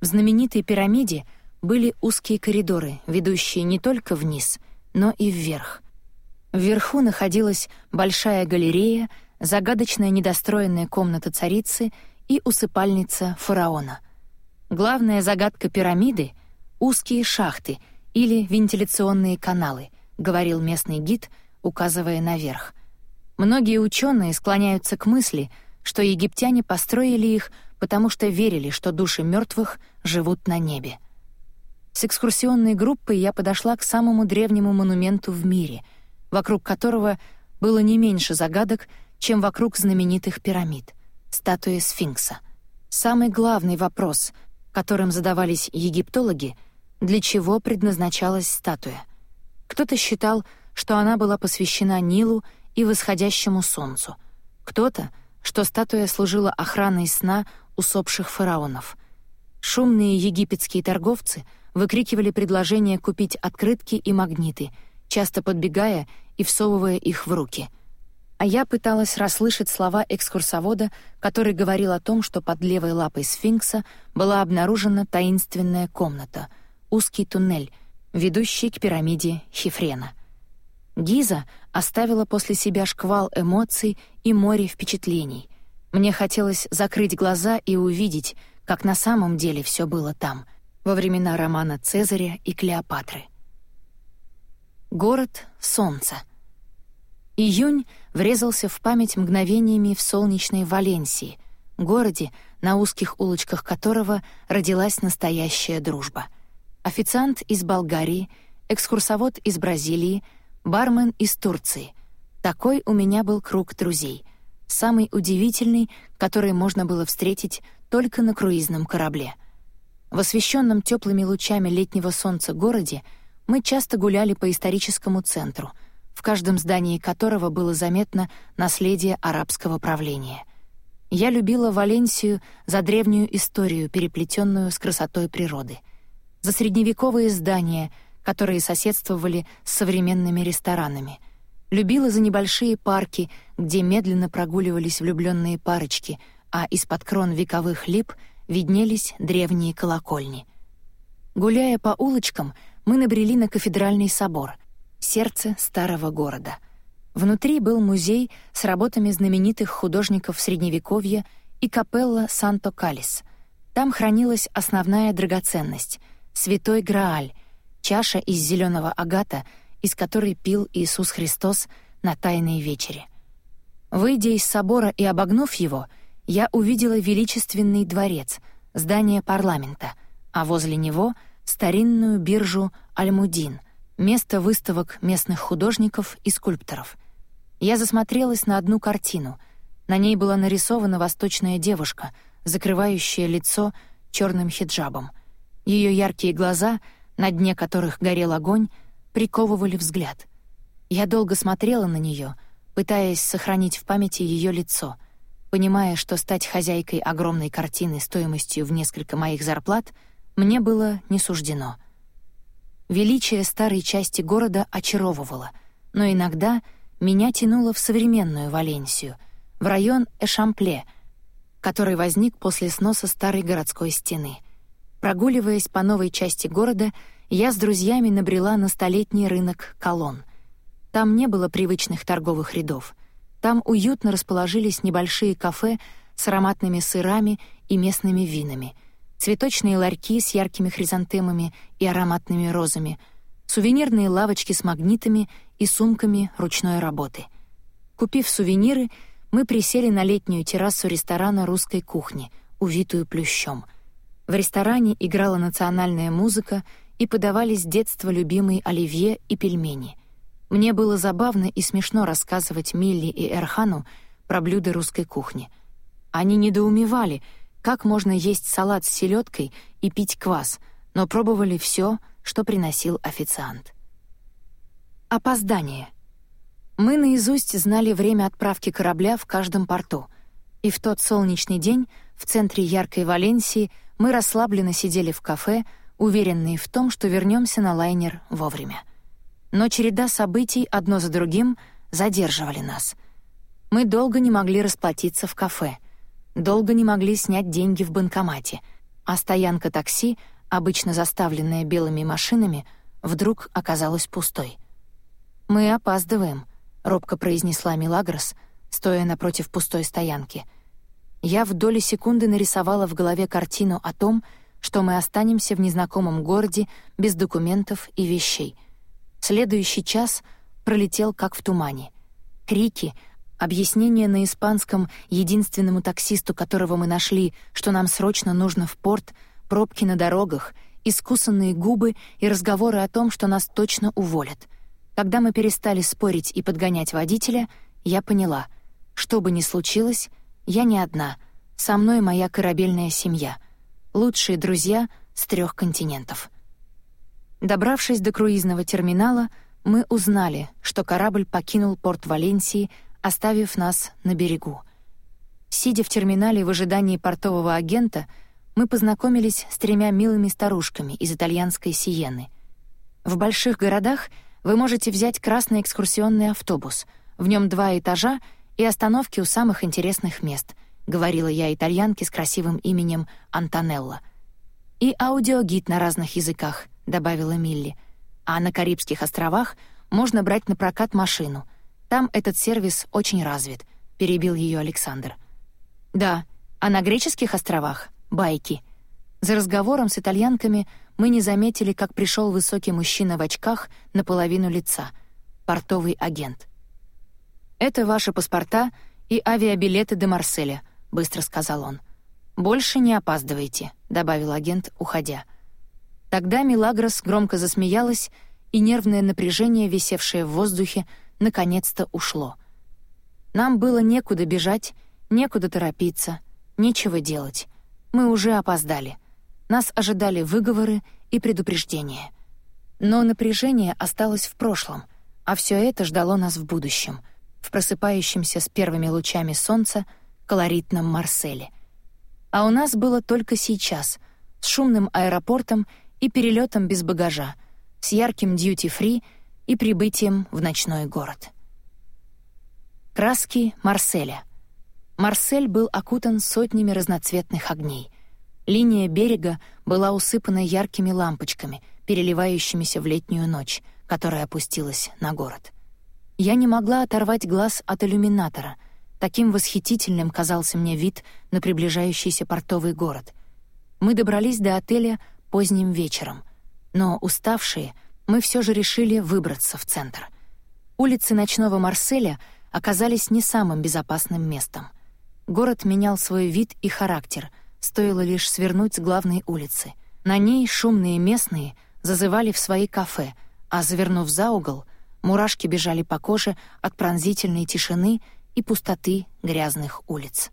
в знаменитой пирамиде были узкие коридоры, ведущие не только вниз, но и вверх. Вверху находилась большая галерея, загадочная недостроенная комната царицы и усыпальница фараона. Главная загадка пирамиды — узкие шахты или вентиляционные каналы, говорил местный гид, указывая наверх. Многие ученые склоняются к мысли, что египтяне построили их потому что верили, что души мертвых живут на небе. С экскурсионной группой я подошла к самому древнему монументу в мире, вокруг которого было не меньше загадок, чем вокруг знаменитых пирамид — статуи сфинкса. Самый главный вопрос, которым задавались египтологи — для чего предназначалась статуя. Кто-то считал, что она была посвящена Нилу и восходящему солнцу. Кто-то, что статуя служила охраной сна усопших фараонов. Шумные египетские торговцы выкрикивали предложение купить открытки и магниты, часто подбегая и всовывая их в руки. А я пыталась расслышать слова экскурсовода, который говорил о том, что под левой лапой сфинкса была обнаружена таинственная комната, узкий туннель, ведущий к пирамиде Хифрена. Гиза оставила после себя шквал эмоций и море впечатлений, мне хотелось закрыть глаза и увидеть, как на самом деле все было там, во времена романа Цезаря и Клеопатры. Город солнца. Июнь врезался в память мгновениями в солнечной Валенсии, городе, на узких улочках которого родилась настоящая дружба. Официант из Болгарии, экскурсовод из Бразилии, бармен из Турции. Такой у меня был круг друзей — самый удивительный, который можно было встретить только на круизном корабле. В освещенном теплыми лучами летнего солнца городе мы часто гуляли по историческому центру, в каждом здании которого было заметно наследие арабского правления. Я любила Валенсию за древнюю историю, переплетенную с красотой природы, за средневековые здания, которые соседствовали с современными ресторанами — Любила за небольшие парки, где медленно прогуливались влюбленные парочки, а из-под крон вековых лип виднелись древние колокольни. Гуляя по улочкам, мы набрели на кафедральный собор, сердце старого города. Внутри был музей с работами знаменитых художников Средневековья и капелла Санто-Калис. Там хранилась основная драгоценность — святой Грааль, чаша из зеленого агата — из которой пил Иисус Христос на Тайной вечере. Выйдя из собора и обогнув его, я увидела величественный дворец, — здание парламента, а возле него — старинную биржу «Альмудин», место выставок местных художников и скульпторов. Я засмотрелась на одну картину. На ней была нарисована восточная девушка, закрывающая лицо черным хиджабом. Ее яркие глаза, на дне которых горел огонь, приковывали взгляд. Я долго смотрела на нее, пытаясь сохранить в памяти ее лицо, понимая, что стать хозяйкой огромной картины стоимостью в несколько моих зарплат мне было не суждено. Величие старой части города очаровывало, но иногда меня тянуло в современную Валенсию, в район Эшампле, который возник после сноса старой городской стены. Прогуливаясь по новой части города, я с друзьями набрела на столетний рынок Колон. Там не было привычных торговых рядов. Там уютно расположились небольшие кафе с ароматными сырами и местными винами, цветочные ларьки с яркими хризантемами и ароматными розами, сувенирные лавочки с магнитами и сумками ручной работы. Купив сувениры, мы присели на летнюю террасу ресторана русской кухни, увитую плющом. В ресторане играла национальная музыка — и подавались с детства любимые оливье и пельмени. Мне было забавно и смешно рассказывать Милли и Эрхану про блюда русской кухни. Они недоумевали, как можно есть салат с селедкой и пить квас, но пробовали все, что приносил официант. Опоздание. Мы наизусть знали время отправки корабля в каждом порту, и в тот солнечный день в центре яркой Валенсии мы расслабленно сидели в кафе, уверенные в том, что вернемся на лайнер вовремя. Но череда событий одно за другим задерживали нас. Мы долго не могли расплатиться в кафе, долго не могли снять деньги в банкомате, а стоянка такси, обычно заставленная белыми машинами, вдруг оказалась пустой. «Мы опаздываем», — робко произнесла Милагрос, стоя напротив пустой стоянки. Я в доли секунды нарисовала в голове картину о том, что мы останемся в незнакомом городе без документов и вещей. Следующий час пролетел как в тумане. Крики, объяснения на испанском единственному таксисту, которого мы нашли, что нам срочно нужно в порт, пробки на дорогах, искусанные губы и разговоры о том, что нас точно уволят. Когда мы перестали спорить и подгонять водителя, я поняла, что бы ни случилось, я не одна, со мной моя корабельная семья — лучшие друзья с трех континентов. Добравшись до круизного терминала, мы узнали, что корабль покинул порт Валенсии, оставив нас на берегу. Сидя в терминале в ожидании портового агента, мы познакомились с тремя милыми старушками из итальянской Сиены. В больших городах вы можете взять красный экскурсионный автобус. В нем два этажа и остановки у самых интересных мест —— говорила я итальянке с красивым именем Антонелла. «И аудиогид на разных языках», — добавила Милли. «А на Карибских островах можно брать на прокат машину. Там этот сервис очень развит», — перебил ее Александр. «Да, а на греческих островах — байки». За разговором с итальянками мы не заметили, как пришел высокий мужчина в очках наполовину лица, портовый агент. «Это ваши паспорта и авиабилеты до Марселя», — быстро сказал он. «Больше не опаздывайте», — добавил агент, уходя. Тогда Милагрос громко засмеялась, и нервное напряжение, висевшее в воздухе, наконец-то ушло. Нам было некуда бежать, некуда торопиться, нечего делать. Мы уже опоздали. Нас ожидали выговоры и предупреждения. Но напряжение осталось в прошлом, а все это ждало нас в будущем, в просыпающемся с первыми лучами солнца — колоритном Марселе. А у нас было только сейчас, с шумным аэропортом и перелетом без багажа, с ярким дьюти-фри и прибытием в ночной город. Краски Марселя. Марсель был окутан сотнями разноцветных огней. Линия берега была усыпана яркими лампочками, переливающимися в летнюю ночь, которая опустилась на город. Я не могла оторвать глаз от иллюминатора — Таким восхитительным казался мне вид на приближающийся портовый город. Мы добрались до отеля поздним вечером, но, уставшие, мы все же решили выбраться в центр. Улицы ночного Марселя оказались не самым безопасным местом. Город менял свой вид и характер, стоило лишь свернуть с главной улицы. На ней шумные местные зазывали в свои кафе, а, завернув за угол, мурашки бежали по коже от пронзительной тишины и пустоты грязных улиц.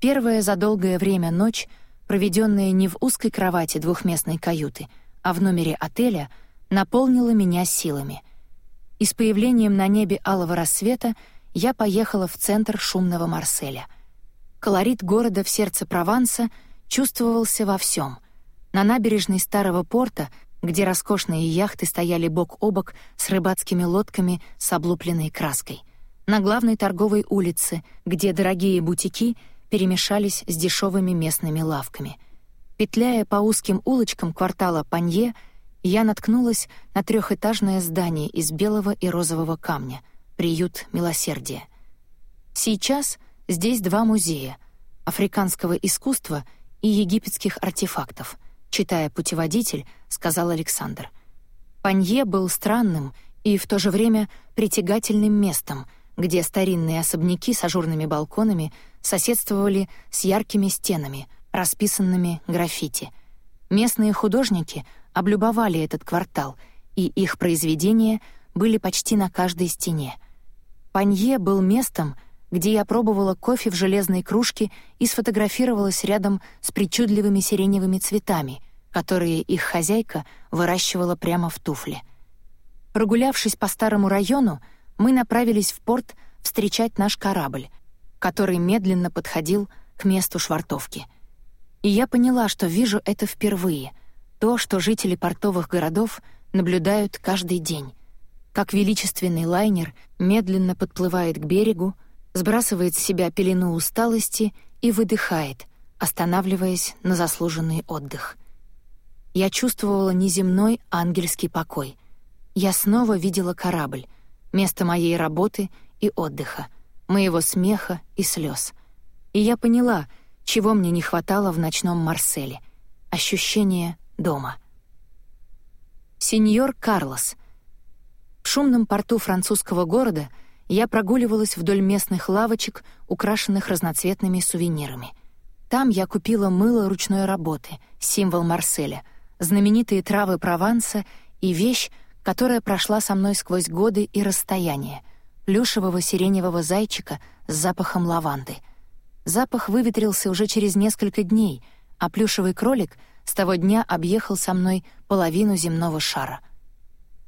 Первая за долгое время ночь, проведенная не в узкой кровати двухместной каюты, а в номере отеля, наполнила меня силами. И с появлением на небе алого рассвета я поехала в центр шумного Марселя. Колорит города в сердце Прованса чувствовался во всем. На набережной старого порта, где роскошные яхты стояли бок о бок с рыбацкими лодками с облупленной краской. На главной торговой улице, где дорогие бутики перемешались с дешевыми местными лавками. Петляя по узким улочкам квартала Панье, я наткнулась на трехэтажное здание из белого и розового камня — приют милосердия. Сейчас здесь два музея — африканского искусства и египетских артефактов. Читая путеводитель, сказал Александр. Панье был странным и в то же время притягательным местом, где старинные особняки с ажурными балконами соседствовали с яркими стенами, расписанными граффити. Местные художники облюбовали этот квартал, и их произведения были почти на каждой стене — Панье был местом, где я пробовала кофе в железной кружке и сфотографировалась рядом с причудливыми сиреневыми цветами, которые их хозяйка выращивала прямо в туфле. Прогулявшись по старому району, мы направились в порт встречать наш корабль, который медленно подходил к месту швартовки. И я поняла, что вижу это впервые, то, что жители портовых городов наблюдают каждый день как величественный лайнер медленно подплывает к берегу, сбрасывает с себя пелену усталости и выдыхает, останавливаясь на заслуженный отдых. Я чувствовала неземной ангельский покой. Я снова видела корабль, место моей работы и отдыха, моего смеха и слез. И я поняла, чего мне не хватало в ночном Марселе — ощущение дома. Сеньор Карлос — в шумном порту французского города я прогуливалась вдоль местных лавочек, украшенных разноцветными сувенирами. Там я купила мыло ручной работы, символ Марселя, знаменитые травы Прованса и вещь, которая прошла со мной сквозь годы и расстояние — плюшевого сиреневого зайчика с запахом лаванды. Запах выветрился уже через несколько дней, а плюшевый кролик с того дня объехал со мной половину земного шара —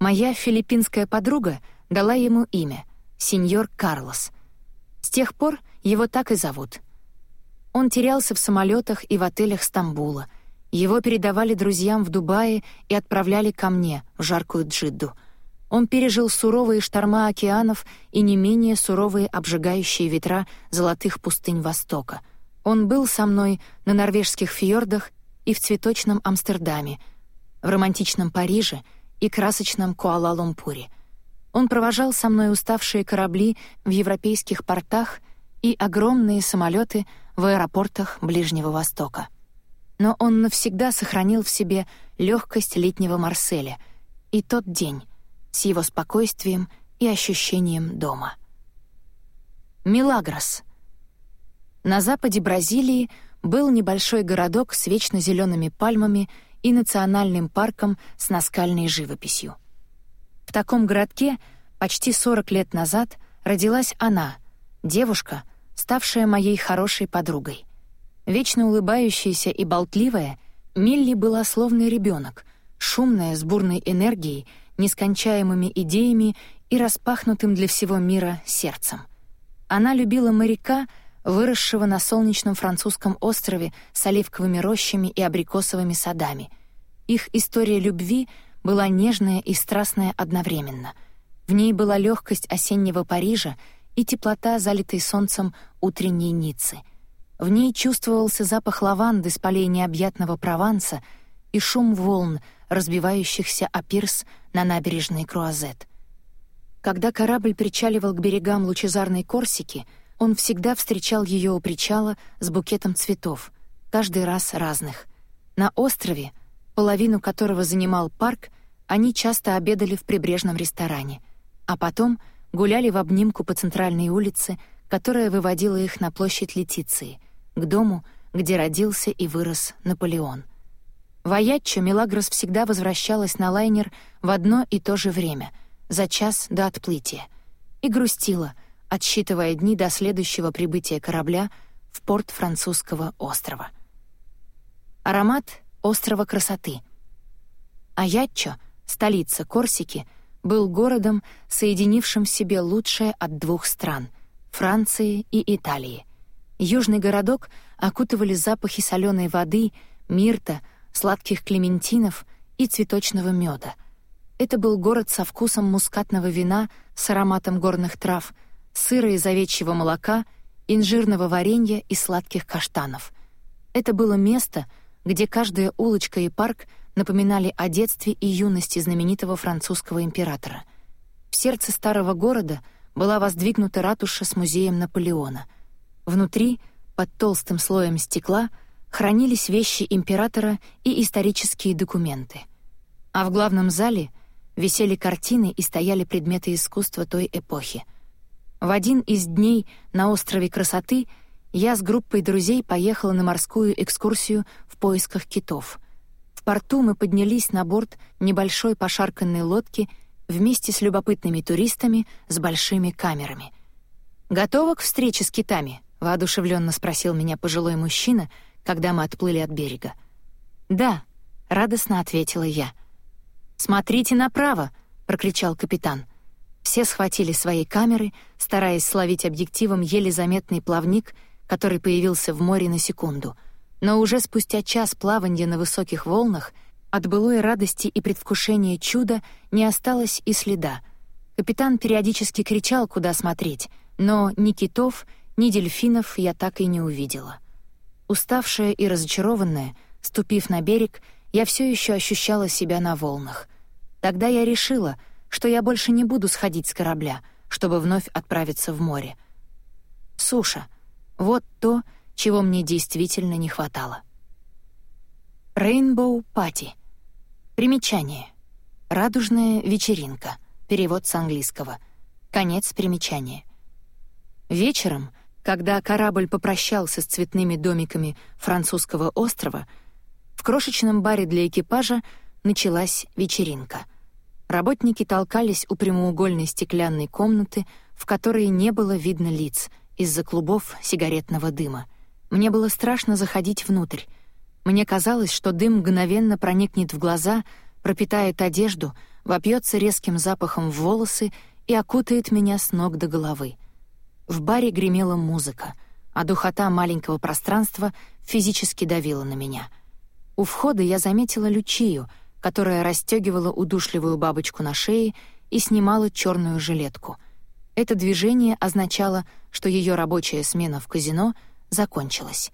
Моя филиппинская подруга дала ему имя — сеньор Карлос. С тех пор его так и зовут. Он терялся в самолетах и в отелях Стамбула. Его передавали друзьям в Дубае и отправляли ко мне, в жаркую Джидду. Он пережил суровые шторма океанов и не менее суровые обжигающие ветра золотых пустынь Востока. Он был со мной на норвежских фьордах и в цветочном Амстердаме, в романтичном Париже — и красочном Куала-Лумпуре. Он провожал со мной уставшие корабли в европейских портах и огромные самолеты в аэропортах Ближнего Востока. Но он навсегда сохранил в себе легкость летнего Марселя и тот день с его спокойствием и ощущением дома. Милагрос. На западе Бразилии был небольшой городок с вечно зелеными пальмами и национальным парком с наскальной живописью. В таком городке почти 40 лет назад родилась она, девушка, ставшая моей хорошей подругой. Вечно улыбающаяся и болтливая, Милли была словно ребенок, шумная, с бурной энергией, нескончаемыми идеями и распахнутым для всего мира сердцем. Она любила моряка — выросшего на солнечном французском острове с оливковыми рощами и абрикосовыми садами. Их история любви была нежная и страстная одновременно. В ней была легкость осеннего Парижа и теплота, залитой солнцем утренней Ниццы. В ней чувствовался запах лаванды с полей необъятного Прованса и шум волн, разбивающихся о пирс на набережной Круазет. Когда корабль причаливал к берегам лучезарной Корсики — он всегда встречал ее у причала с букетом цветов, каждый раз разных. На острове, половину которого занимал парк, они часто обедали в прибрежном ресторане, а потом гуляли в обнимку по центральной улице, которая выводила их на площадь Летиции, к дому, где родился и вырос Наполеон. В Аятчо Мелагрос всегда возвращалась на лайнер в одно и то же время, за час до отплытия, и грустила, отсчитывая дни до следующего прибытия корабля в порт французского острова. Аромат острова красоты. Аятчо, столица Корсики, был городом, соединившим в себе лучшее от двух стран — Франции и Италии. Южный городок окутывали запахи соленой воды, мирта, сладких клементинов и цветочного меда. Это был город со вкусом мускатного вина, с ароматом горных трав — сыра из овечьего молока, инжирного варенья и сладких каштанов. Это было место, где каждая улочка и парк напоминали о детстве и юности знаменитого французского императора. В сердце старого города была воздвигнута ратуша с музеем Наполеона. Внутри, под толстым слоем стекла, хранились вещи императора и исторические документы. А в главном зале висели картины и стояли предметы искусства той эпохи — в один из дней на острове Красоты я с группой друзей поехала на морскую экскурсию в поисках китов. В порту мы поднялись на борт небольшой пошарканной лодки вместе с любопытными туристами с большими камерами. «Готова к встрече с китами?» — воодушевленно спросил меня пожилой мужчина, когда мы отплыли от берега. «Да», — радостно ответила я. «Смотрите направо!» — прокричал капитан. Все схватили свои камеры, стараясь словить объективом еле заметный плавник, который появился в море на секунду. Но уже спустя час плавания на высоких волнах от былой радости и предвкушения чуда не осталось и следа. Капитан периодически кричал, куда смотреть, но ни китов, ни дельфинов я так и не увидела. Уставшая и разочарованная, ступив на берег, я все еще ощущала себя на волнах. Тогда я решила — что я больше не буду сходить с корабля, чтобы вновь отправиться в море. Суша — вот то, чего мне действительно не хватало. Rainbow Party. Примечание. Радужная вечеринка. Перевод с английского. Конец примечания. Вечером, когда корабль попрощался с цветными домиками французского острова, в крошечном баре для экипажа началась вечеринка — Работники толкались у прямоугольной стеклянной комнаты, в которой не было видно лиц из-за клубов сигаретного дыма. Мне было страшно заходить внутрь. Мне казалось, что дым мгновенно проникнет в глаза, пропитает одежду, вопьется резким запахом в волосы и окутает меня с ног до головы. В баре гремела музыка, а духота маленького пространства физически давила на меня. У входа я заметила Лючию — которая расстегивала удушливую бабочку на шее и снимала черную жилетку. Это движение означало, что ее рабочая смена в казино закончилась.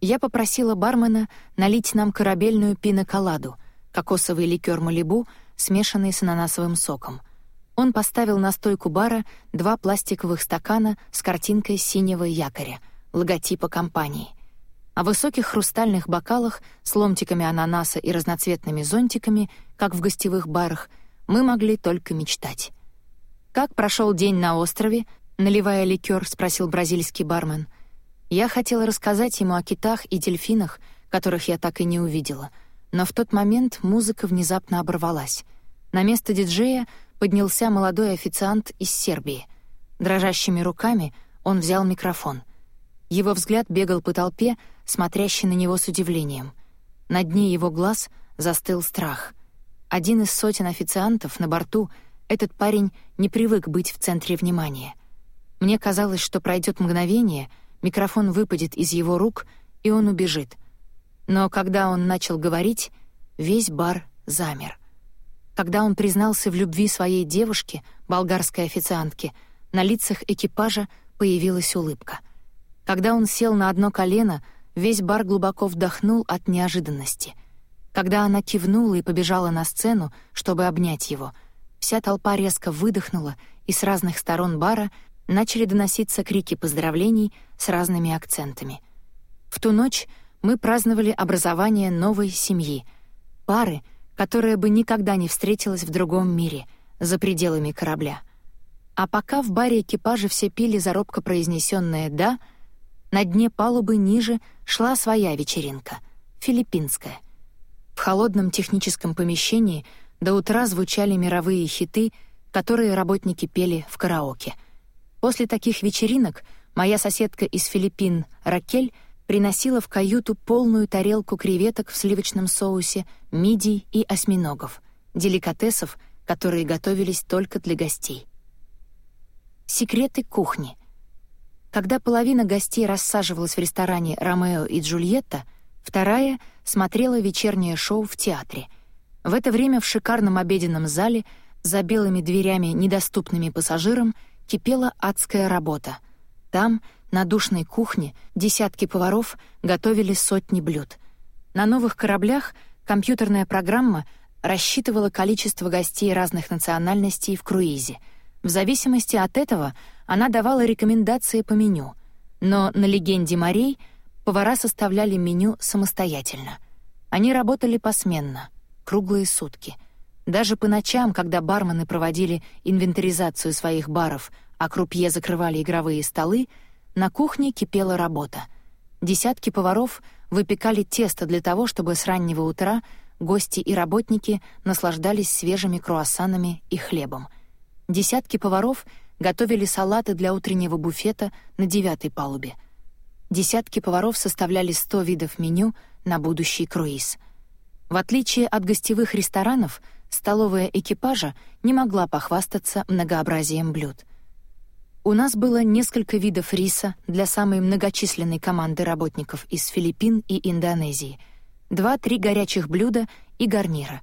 Я попросила бармена налить нам корабельную пиноколаду, кокосовый ликер Малибу, смешанный с ананасовым соком. Он поставил на стойку бара два пластиковых стакана с картинкой синего якоря, логотипа компании — о высоких хрустальных бокалах с ломтиками ананаса и разноцветными зонтиками, как в гостевых барах, мы могли только мечтать. «Как прошел день на острове?» — наливая ликер, спросил бразильский бармен. Я хотела рассказать ему о китах и дельфинах, которых я так и не увидела, но в тот момент музыка внезапно оборвалась. На место диджея поднялся молодой официант из Сербии. Дрожащими руками он взял микрофон. Его взгляд бегал по толпе, смотрящий на него с удивлением. На дне его глаз застыл страх. Один из сотен официантов на борту, этот парень не привык быть в центре внимания. Мне казалось, что пройдет мгновение, микрофон выпадет из его рук, и он убежит. Но когда он начал говорить, весь бар замер. Когда он признался в любви своей девушке, болгарской официантке, на лицах экипажа появилась улыбка. Когда он сел на одно колено, Весь бар глубоко вдохнул от неожиданности. Когда она кивнула и побежала на сцену, чтобы обнять его, вся толпа резко выдохнула, и с разных сторон бара начали доноситься крики поздравлений с разными акцентами. В ту ночь мы праздновали образование новой семьи, пары, которая бы никогда не встретилась в другом мире, за пределами корабля. А пока в баре экипажа все пили за робко произнесенное «да», на дне палубы ниже шла своя вечеринка — филиппинская. В холодном техническом помещении до утра звучали мировые хиты, которые работники пели в караоке. После таких вечеринок моя соседка из Филиппин, Ракель, приносила в каюту полную тарелку креветок в сливочном соусе, мидий и осьминогов, деликатесов, которые готовились только для гостей. Секреты кухни. Когда половина гостей рассаживалась в ресторане «Ромео и Джульетта», вторая смотрела вечернее шоу в театре. В это время в шикарном обеденном зале за белыми дверями, недоступными пассажирам, кипела адская работа. Там, на душной кухне, десятки поваров готовили сотни блюд. На новых кораблях компьютерная программа рассчитывала количество гостей разных национальностей в круизе. В зависимости от этого она давала рекомендации по меню. Но на «Легенде морей» повара составляли меню самостоятельно. Они работали посменно, круглые сутки. Даже по ночам, когда бармены проводили инвентаризацию своих баров, а крупье закрывали игровые столы, на кухне кипела работа. Десятки поваров выпекали тесто для того, чтобы с раннего утра гости и работники наслаждались свежими круассанами и хлебом. Десятки поваров готовили салаты для утреннего буфета на девятой палубе. Десятки поваров составляли 100 видов меню на будущий круиз. В отличие от гостевых ресторанов, столовая экипажа не могла похвастаться многообразием блюд. У нас было несколько видов риса для самой многочисленной команды работников из Филиппин и Индонезии, два-три горячих блюда и гарнира.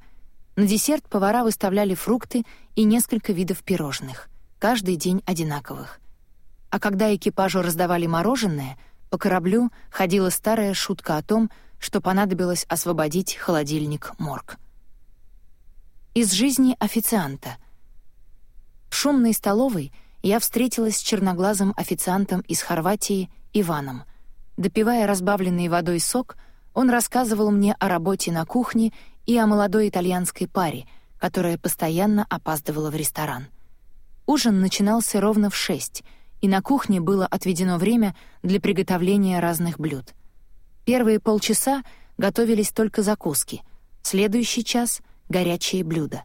На десерт повара выставляли фрукты и несколько видов пирожных, каждый день одинаковых. А когда экипажу раздавали мороженое, по кораблю ходила старая шутка о том, что понадобилось освободить холодильник-морг. Из жизни официанта. В шумной столовой я встретилась с черноглазым официантом из Хорватии Иваном. Допивая разбавленный водой сок, он рассказывал мне о работе на кухне и о молодой итальянской паре, которая постоянно опаздывала в ресторан. Ужин начинался ровно в шесть, и на кухне было отведено время для приготовления разных блюд. Первые полчаса готовились только закуски, следующий час — горячие блюда.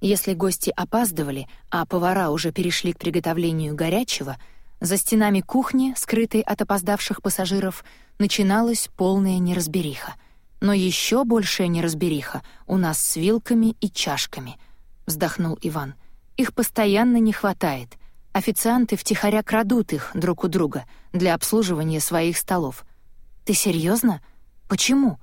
Если гости опаздывали, а повара уже перешли к приготовлению горячего, за стенами кухни, скрытой от опоздавших пассажиров, начиналась полная неразбериха. Но еще большая неразбериха у нас с вилками и чашками, вздохнул Иван. Их постоянно не хватает. Официанты втихаря крадут их друг у друга для обслуживания своих столов. Ты серьезно? Почему?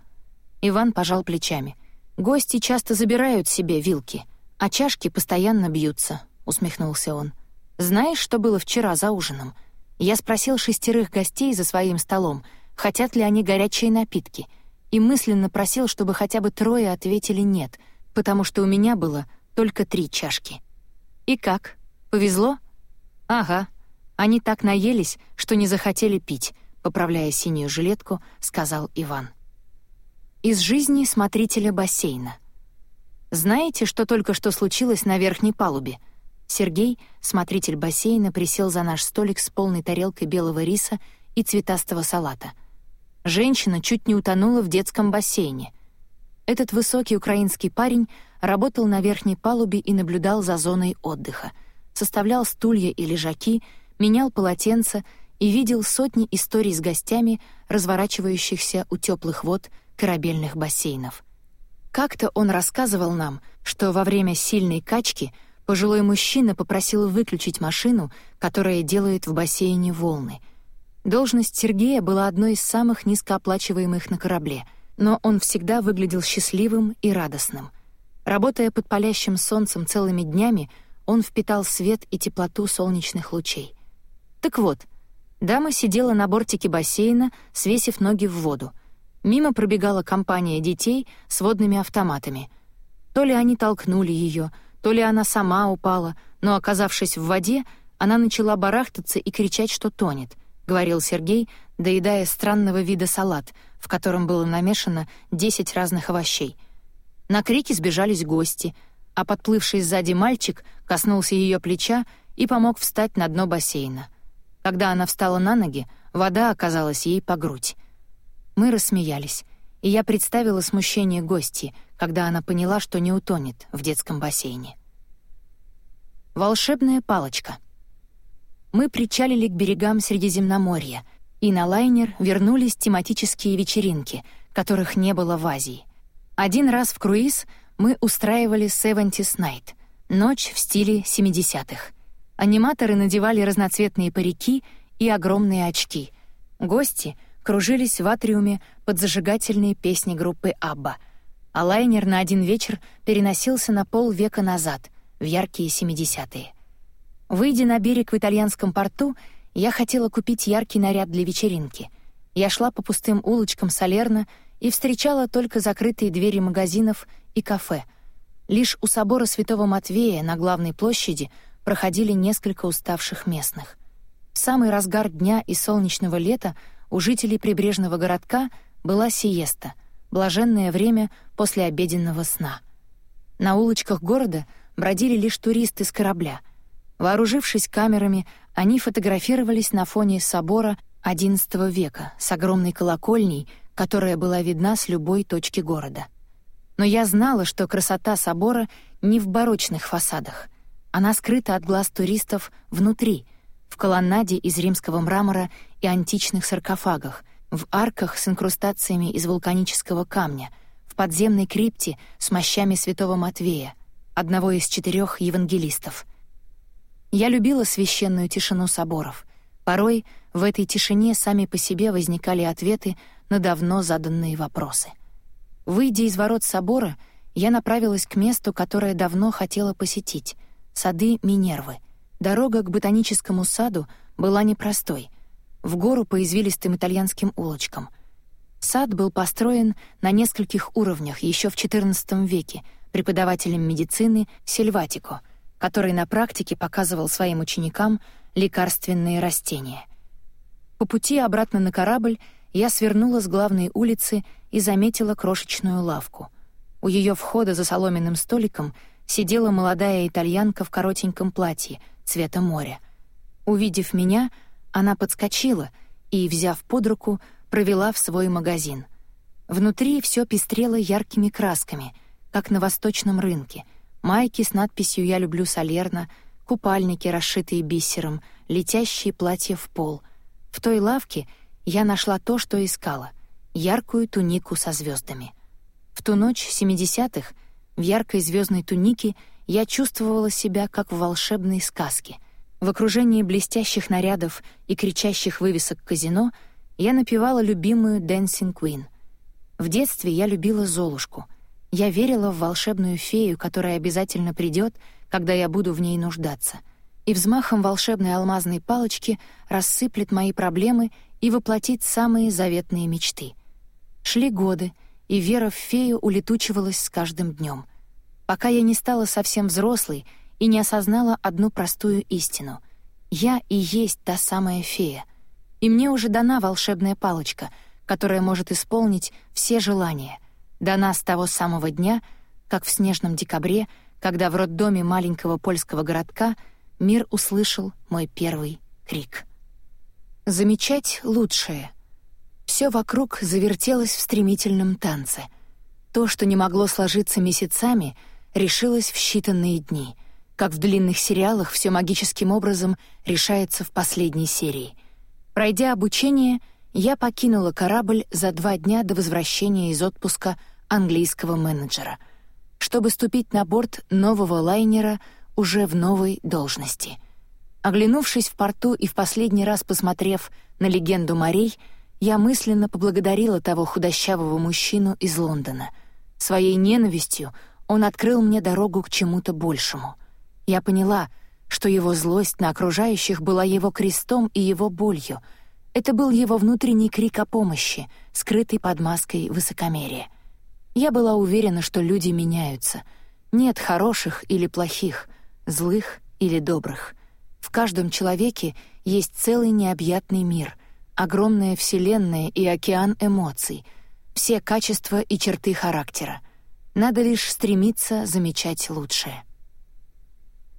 Иван пожал плечами. Гости часто забирают себе вилки, а чашки постоянно бьются, усмехнулся он. Знаешь, что было вчера за ужином? Я спросил шестерых гостей за своим столом, хотят ли они горячие напитки, и мысленно просил, чтобы хотя бы трое ответили «нет», потому что у меня было только три чашки. «И как? Повезло?» «Ага. Они так наелись, что не захотели пить», — поправляя синюю жилетку, сказал Иван. Из жизни смотрителя бассейна. Знаете, что только что случилось на верхней палубе? Сергей, смотритель бассейна, присел за наш столик с полной тарелкой белого риса и цветастого салата. Женщина чуть не утонула в детском бассейне. Этот высокий украинский парень работал на верхней палубе и наблюдал за зоной отдыха, составлял стулья и лежаки, менял полотенца и видел сотни историй с гостями, разворачивающихся у теплых вод корабельных бассейнов. Как-то он рассказывал нам, что во время сильной качки пожилой мужчина попросил выключить машину, которая делает в бассейне волны. Должность Сергея была одной из самых низкооплачиваемых на корабле, но он всегда выглядел счастливым и радостным. Работая под палящим солнцем целыми днями, он впитал свет и теплоту солнечных лучей. Так вот, дама сидела на бортике бассейна, свесив ноги в воду — Мимо пробегала компания детей с водными автоматами. То ли они толкнули ее, то ли она сама упала, но, оказавшись в воде, она начала барахтаться и кричать, что тонет, — говорил Сергей, доедая странного вида салат, в котором было намешано десять разных овощей. На крики сбежались гости, а подплывший сзади мальчик коснулся ее плеча и помог встать на дно бассейна. Когда она встала на ноги, Вода оказалась ей по грудь. Мы рассмеялись, и я представила смущение гости, когда она поняла, что не утонет в детском бассейне. Волшебная палочка. Мы причалили к берегам Средиземноморья, и на лайнер вернулись тематические вечеринки, которых не было в Азии. Один раз в круиз мы устраивали «Seventies Night» — ночь в стиле 70-х. Аниматоры надевали разноцветные парики и огромные очки. Гости кружились в атриуме под зажигательные песни группы «Абба», а лайнер на один вечер переносился на полвека назад, в яркие 70-е. Выйдя на берег в итальянском порту, я хотела купить яркий наряд для вечеринки. Я шла по пустым улочкам Салерно и встречала только закрытые двери магазинов и кафе. Лишь у собора Святого Матвея на главной площади проходили несколько уставших местных. В самый разгар дня и солнечного лета у жителей прибрежного городка была сиеста, блаженное время после обеденного сна. На улочках города бродили лишь туристы с корабля. Вооружившись камерами, они фотографировались на фоне собора XI века с огромной колокольней, которая была видна с любой точки города. Но я знала, что красота собора не в барочных фасадах. Она скрыта от глаз туристов внутри, в колоннаде из римского мрамора и античных саркофагах, в арках с инкрустациями из вулканического камня, в подземной крипте с мощами святого Матвея, одного из четырех евангелистов. Я любила священную тишину соборов. Порой в этой тишине сами по себе возникали ответы на давно заданные вопросы. Выйдя из ворот собора, я направилась к месту, которое давно хотела посетить — сады Минервы. Дорога к ботаническому саду была непростой, в гору по извилистым итальянским улочкам. Сад был построен на нескольких уровнях еще в XIV веке преподавателем медицины Сильватико, который на практике показывал своим ученикам лекарственные растения. По пути обратно на корабль я свернула с главной улицы и заметила крошечную лавку. У ее входа за соломенным столиком — сидела молодая итальянка в коротеньком платье цвета моря. Увидев меня, она подскочила и, взяв под руку, провела в свой магазин. Внутри все пестрело яркими красками, как на восточном рынке. Майки с надписью «Я люблю Салерно», купальники, расшитые бисером, летящие платья в пол. В той лавке я нашла то, что искала — яркую тунику со звездами. В ту ночь 70-х — в яркой звездной тунике я чувствовала себя как в волшебной сказке. В окружении блестящих нарядов и кричащих вывесок казино я напевала любимую «Dancing Queen». В детстве я любила Золушку. Я верила в волшебную фею, которая обязательно придет, когда я буду в ней нуждаться, и взмахом волшебной алмазной палочки рассыплет мои проблемы и воплотит самые заветные мечты. Шли годы — и вера в фею улетучивалась с каждым днем, пока я не стала совсем взрослой и не осознала одну простую истину. Я и есть та самая фея, и мне уже дана волшебная палочка, которая может исполнить все желания, дана с того самого дня, как в снежном декабре, когда в роддоме маленького польского городка мир услышал мой первый крик. Замечать лучшее — все вокруг завертелось в стремительном танце. То, что не могло сложиться месяцами, решилось в считанные дни, как в длинных сериалах все магическим образом решается в последней серии. Пройдя обучение, я покинула корабль за два дня до возвращения из отпуска английского менеджера, чтобы ступить на борт нового лайнера уже в новой должности. Оглянувшись в порту и в последний раз посмотрев на легенду морей — я мысленно поблагодарила того худощавого мужчину из Лондона. Своей ненавистью он открыл мне дорогу к чему-то большему. Я поняла, что его злость на окружающих была его крестом и его болью. Это был его внутренний крик о помощи, скрытый под маской высокомерия. Я была уверена, что люди меняются. Нет хороших или плохих, злых или добрых. В каждом человеке есть целый необъятный мир — огромная вселенная и океан эмоций, все качества и черты характера. Надо лишь стремиться замечать лучшее.